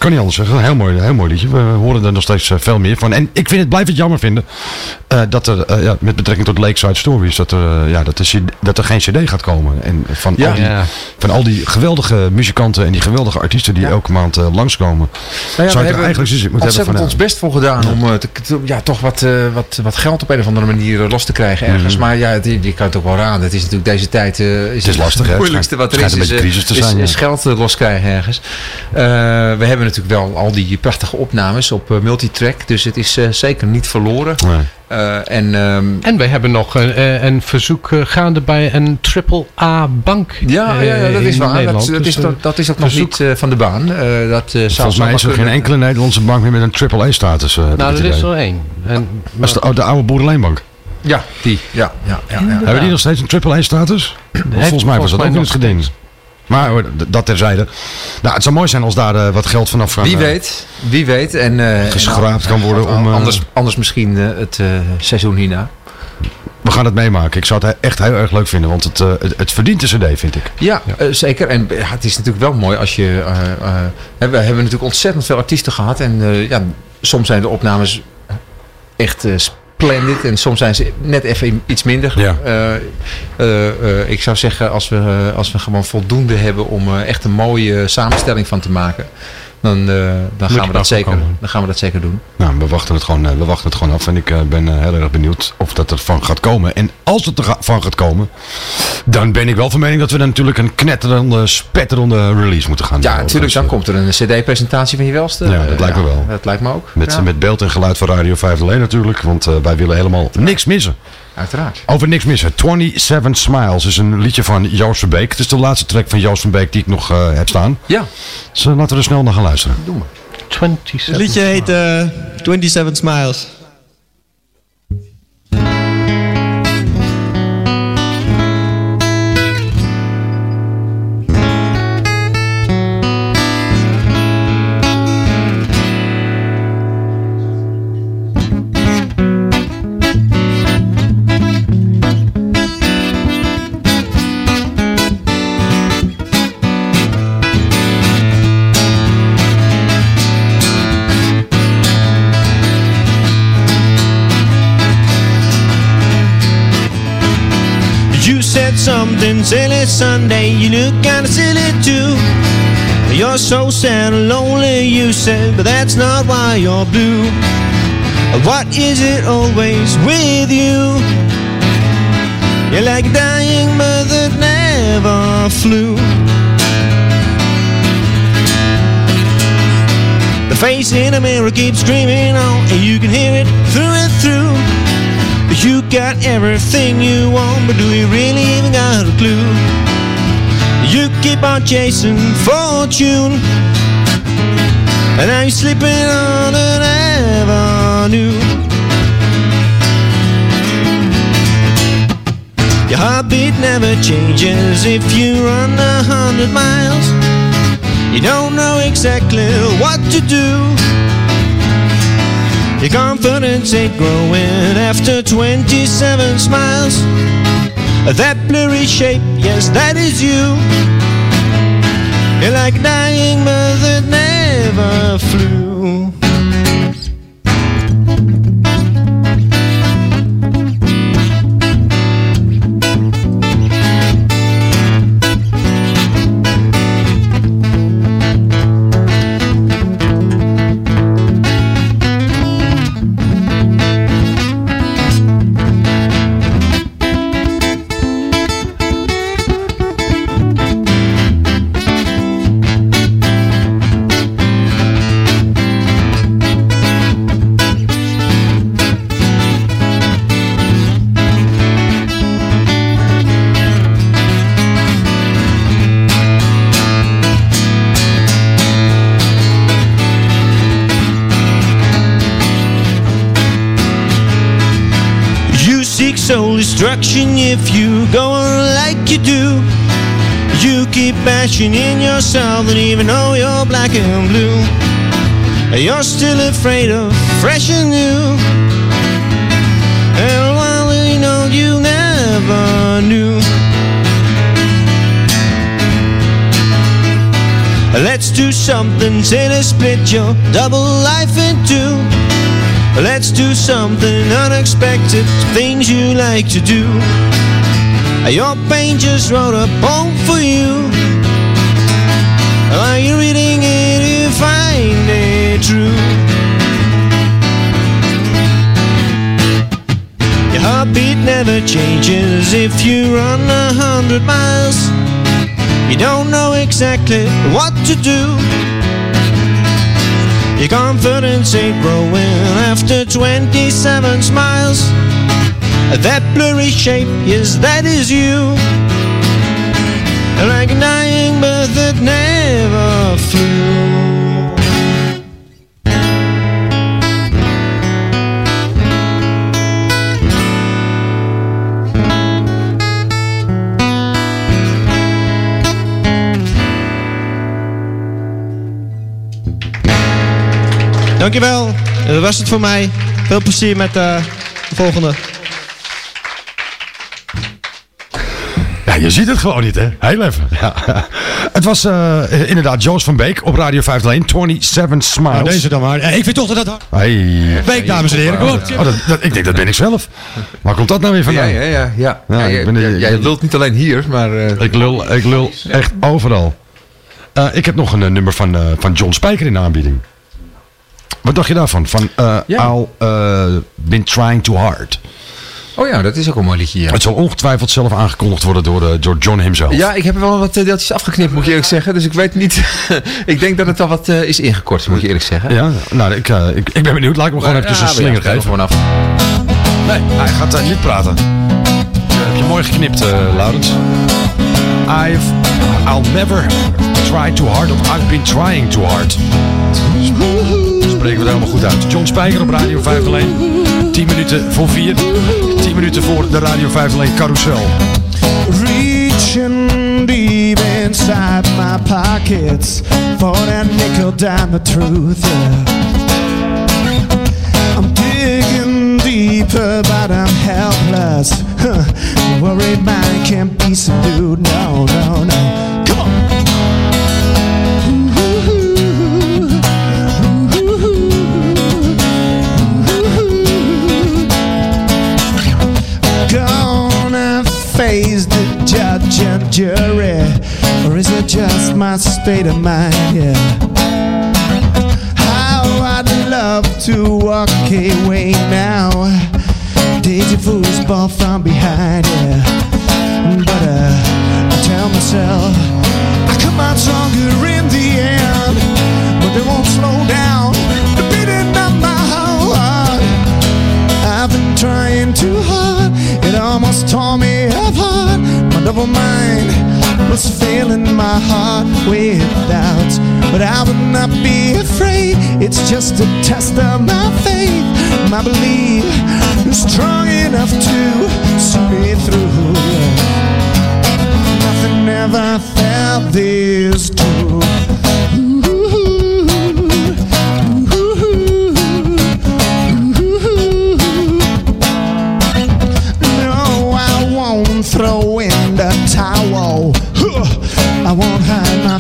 Kan niet anders zeggen. Een heel mooi, heel mooi liedje. We horen er nog steeds eh, veel meer van. En ik vind het, blijf het jammer vinden eh, dat er, eh, ja, met betrekking tot Lakeside Stories, dat er, eh, ja, dat, er, CD dat er geen CD gaat komen. En van, Ja. al die, Ja. van al die geweldige muzikanten en die geweldige artiesten die elke maand eh, langskomen. Nou ja, zou we ik er hebben eigenlijk zin moeten hebben van, ons best voor gedaan om te, te- ja, toch wat, eh, wat, wat geld op een of andere manier los te krijgen ergens. Mhm. Maar ja, het, je kan het ook wel raden. Het is natuurlijk deze tijd eh, is is lastig? Het moeilijkste Het wat er is, is, beetje crisis te is, is geld eh, loskrijgen ergens. Eh, we hebben natuurlijk wel al die prachtige opnames op eh, multitrack. Dus het is eh, zeker niet verloren. Eh, en, ehm, En wij hebben nog een, eh, een verzoek eh, gaande bij een triple A bank ja, ja, ja, dat eh, is waar. Dat, Dus, is, eh, dat, dat is ook nog niet eh, van de baan. Eh, dat, eh, zou Volgens mij is er geen enkele Nederlandse bank meer met een AAA-status. Uh, Nou, er is er één. En, Dat is de, oh, de oude boerenleenbank. Ja, die. Ja, ja, ja, ja. Hebben die nog steeds een AAA-status? Volgens mij was dat ook in het geding. Maar hoor, dat terzijde. Nou, het zou mooi zijn als daar eh, wat geld vanaf kan, Wie eh, weet, wie weet. En, eh, Geschraapt en- kan worden om, anders, anders misschien het seizoen hierna. We gaan het meemaken. Ik zou het echt heel erg leuk vinden. Want het, het, het verdient de cd, vind ik. Ja, zeker. En ja, het is natuurlijk wel mooi als je... we hebben natuurlijk ontzettend veel artiesten gehad. En ja, soms zijn de opnames echt eh, splendid. En soms zijn ze net even iets minder. Ja. Eh, eh, eh, ik zou zeggen, als we, als we gewoon voldoende hebben om echt een mooie samenstelling van te maken... Dan, eh, dan, gaan we dat zeker, komen. dan gaan we dat zeker doen. Nou, we wachten het gewoon, eh, we wachten het gewoon af. En ik eh, ben heel erg benieuwd of dat er van gaat komen. En als het er ga- van gaat komen, dan ben ik wel van mening dat we dan natuurlijk een knetterende, spetterende release moeten gaan Ja, doen. natuurlijk. Dan komt er een cd-presentatie van je welste. Ja, dat lijkt me wel. Dat lijkt me ook. Met, Ja. met beeld en geluid van Radio 5 alleen natuurlijk. Want eh, wij willen helemaal niks missen. Uiteraard. Over niks missen. 27 Smiles is een liedje van Joost van Beek. Het is de laatste track van Joost van Beek die ik nog eh, heb staan. Ja. Dus eh, laten we er snel naar gaan luisteren. Doe maar. 27. Het liedje heet eh 27 Smiles. Sunday, you look kinda silly too. You're so sad and lonely, you said, but that's not why you're blue. What is it always with you? You're like a dying bird that never flew. The face in the mirror keeps screaming on, and you can hear it through and through. You got everything you want, but do you really even got a clue? You keep on chasing fortune, and now you're slipping on an avenue. Your heartbeat never changes if you run a hundred miles. You don't know exactly what to do. Your confidence ain't growing after 27 smiles. That blurry shape, yes, that is you. You're like dying bird that never flew. Destruction if you go on like you do. You keep bashing in yourself, and even though you're black and blue, you're still afraid of fresh and new. And while you know you never knew. Let's do something, say let's split your double life in two. Let's do something unexpected, things you like to do. Your pain just wrote a poem for you. Are you reading it? You find it true. Your heartbeat never changes if you run a hundred miles. You don't know exactly what to do. Your confidence ain't growing after 27 smiles. That blurry shape, yes, that is you. Like a dying bird that never flew. Dankjewel. Dat was het voor mij. Veel plezier met eh, de volgende. Ja, je ziet het gewoon niet, hè? Heel even. Ja. Het was eh, inderdaad Joost van Beek op Radio 501, 27 Smiles. Nou, deze dan maar. Ik vind toch dat dat. Hey. Beek, dames en heren, kom op. Oh, dat, dat- ik denk dat ben ik zelf. Waar komt dat nou weer vandaan? Ja, ja, ja. ja. Ja, Ja, ik jij- ben- jij- jij lult niet alleen hier, maar... eh, Ik lul, ik lul echt overal. Eh, ik heb nog een nummer van, eh, van John Spijker in de aanbieding. Wat dacht je daarvan? Van uh, I'll uh, Been Trying Too Hard. Oh ja, dat is ook een mooi liedje, ja. Het zal ongetwijfeld zelf aangekondigd worden door, eh, door John himself. Ja, ik heb er wel wat eh, deeltjes afgeknipt, moet je eerlijk zeggen. Dus ik weet niet... ik denk dat het al wat eh, is ingekort, moet je eerlijk zeggen. Ja, nou, ik, eh, ik, ik ben benieuwd. Laat ik hem gewoon even een ja, slinger we gaan geven. gewoon af. Nee, hij gaat uh, niet praten. heb je mooi geknipt, eh Laurens. I've, I'll never try too hard, of I've been trying too hard. Helemaal goed uit. John Spijker op Radio 501. 10 minuten voor 4. 10 minuten voor de Radio 501 carousel. Reaching deep inside my pockets for that nickel dime of truth. I'm digging deeper, but I'm helpless. Huh. Worried mind can't be subdued. No, no, no. Jury, or is it just my state of mind? Yeah. How I'd love to walk away now. Daisy foosball from behind, yeah. But uh, I tell myself I come out stronger in the end. But it won't slow down the beating of my heart. I've been trying too hard, it almost tore me apart. Double mind was filling my heart with doubts, but I would not be afraid. It's just a test of my faith. My belief is strong enough to see me through. Nothing ever felt this true.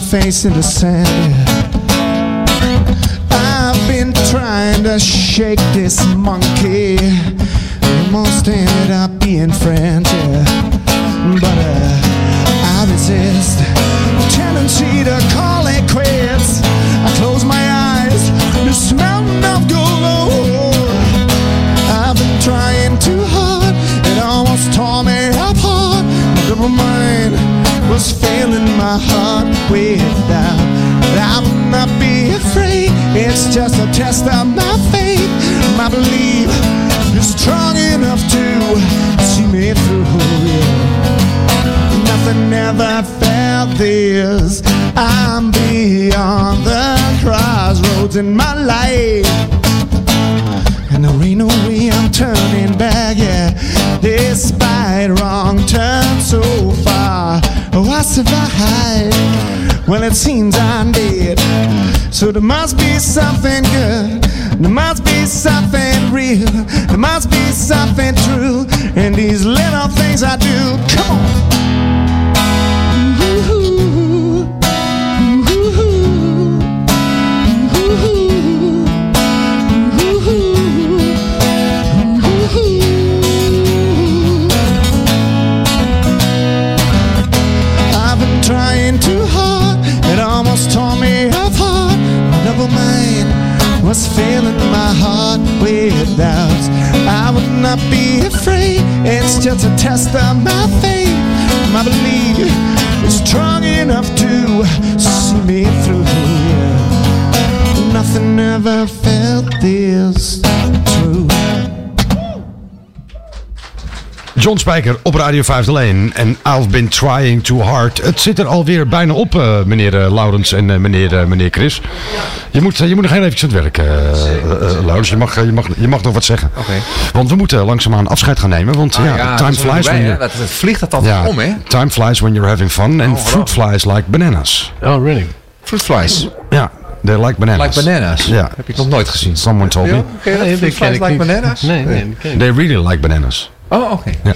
Face in the sand. I've been trying to shake this monkey. Almost ended up being friends, yeah. But uh, I resist the tendency to call it quits. I close my eyes, this mountain of gold. I've been trying too hard, it almost tore me apart. Double mind was filling my heart with doubt. But I will not be afraid, it's just a test of my faith. My belief is strong enough to see me through. Nothing ever felt this. I'm beyond the crossroads in my life. And there ain't no way I'm turning back, yeah. Despite wrong turns so far, oh, I survived. Well, it seems I'm dead. So there must be something good. There must be something real. There must be something true in these little things I do. Come on. Was filling my heart with doubts. I would not be afraid, it's just a test of my faith. My belief is strong enough to see me through. Nothing ever felt this John Spijker op Radio 501 en I've been trying too hard. Het zit er alweer bijna op, eh, meneer eh, Laurens en eh, meneer, eh, meneer Chris. Je moet, je moet nog heel eventjes aan het werk, Laurens. Je mag, je, mag, je mag nog wat zeggen. Want we moeten langzaamaan afscheid gaan nemen. Want Ah, ja, time flies when. Dat- dat vliegt dat altijd Ja, om, hè? Time flies when you're having fun. And fruit flies like bananas. Oh, really? Fruit flies. Ja, they like bananas. Like bananas? Ja. Heb ik nog nooit gezien. Someone told me. Nee, Fruit flies ik like niet. bananas? Nee, nee, ik They really like bananas. Oh, oké. Ja.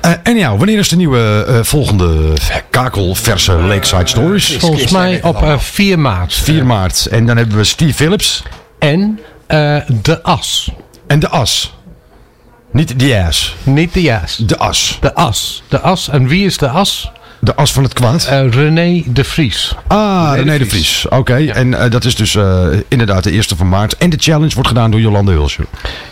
Eh, en ja, wanneer is de nieuwe eh, volgende kakelverse Lakeside Stories? Volgens mij op eh, 4 maart. 4 maart. En dan hebben we Steve Phillips. En eh, De As. En De As. Niet de ass. Niet de jas. De As. De As. De As. En wie is De As? De As van het kwaad. Eh, René de Vries. Ah, René de Vries. Oké, en eh, dat is dus eh, inderdaad de eerste van maart. En de challenge wordt gedaan door Jolande Hulsje.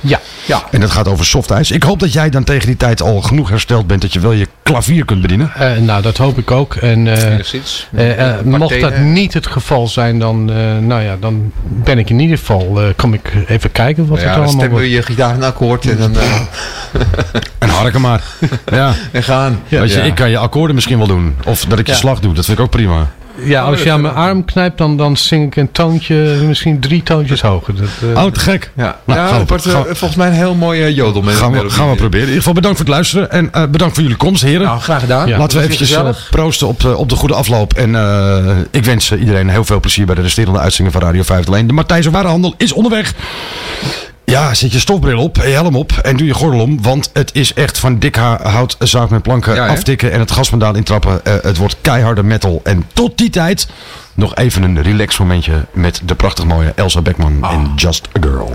Ja. Ja. En dat gaat over softijs. Ik hoop dat jij dan tegen die tijd al genoeg hersteld bent dat je wel je klavier kunt bedienen. Eh, nou, dat hoop ik ook. En, eh, eh, eh, paar mocht dat niet het geval zijn, dan, eh, nou ja, dan ben ik in ieder geval, eh, kom ik even kijken wat Ja, het dan allemaal stemmen wordt. we je gitaar een akkoord en dan... eh, En harken maar. Ja. en gaan. Weet je, Ja. ik kan je akkoorden misschien wel doen. Of dat ik je Ja. slag doe. Dat vind ik ook prima. Ja, als je aan mijn arm knijpt, dan, dan zing ik een toontje, misschien drie toontjes hoger. Dat, eh, Oh, te gek. Ja, Nou, ja gaan we- het wordt, eh, gaan we- volgens mij een heel mooie jodel. met- Gaan we, gaan we proberen. In ieder geval bedankt voor het luisteren. En eh, bedankt voor jullie komst, heren. Nou, graag gedaan. Ja. Laten we eventjes proosten op de, op de goede afloop. En eh, ik wens iedereen heel veel plezier bij de resterende uitzendingen van Radio 501. De Matthijs Warenhandel is onderweg. Ja, zet je stofbril op, je helm op en doe je gordel om. Want het is echt van dik hout, zaak met planken Ja, aftikken en het gaspedaal intrappen. Eh, het wordt keiharde metal. En tot die tijd nog even een relax momentje met de prachtig mooie Elsa Beckman Ah. in Just a Girl.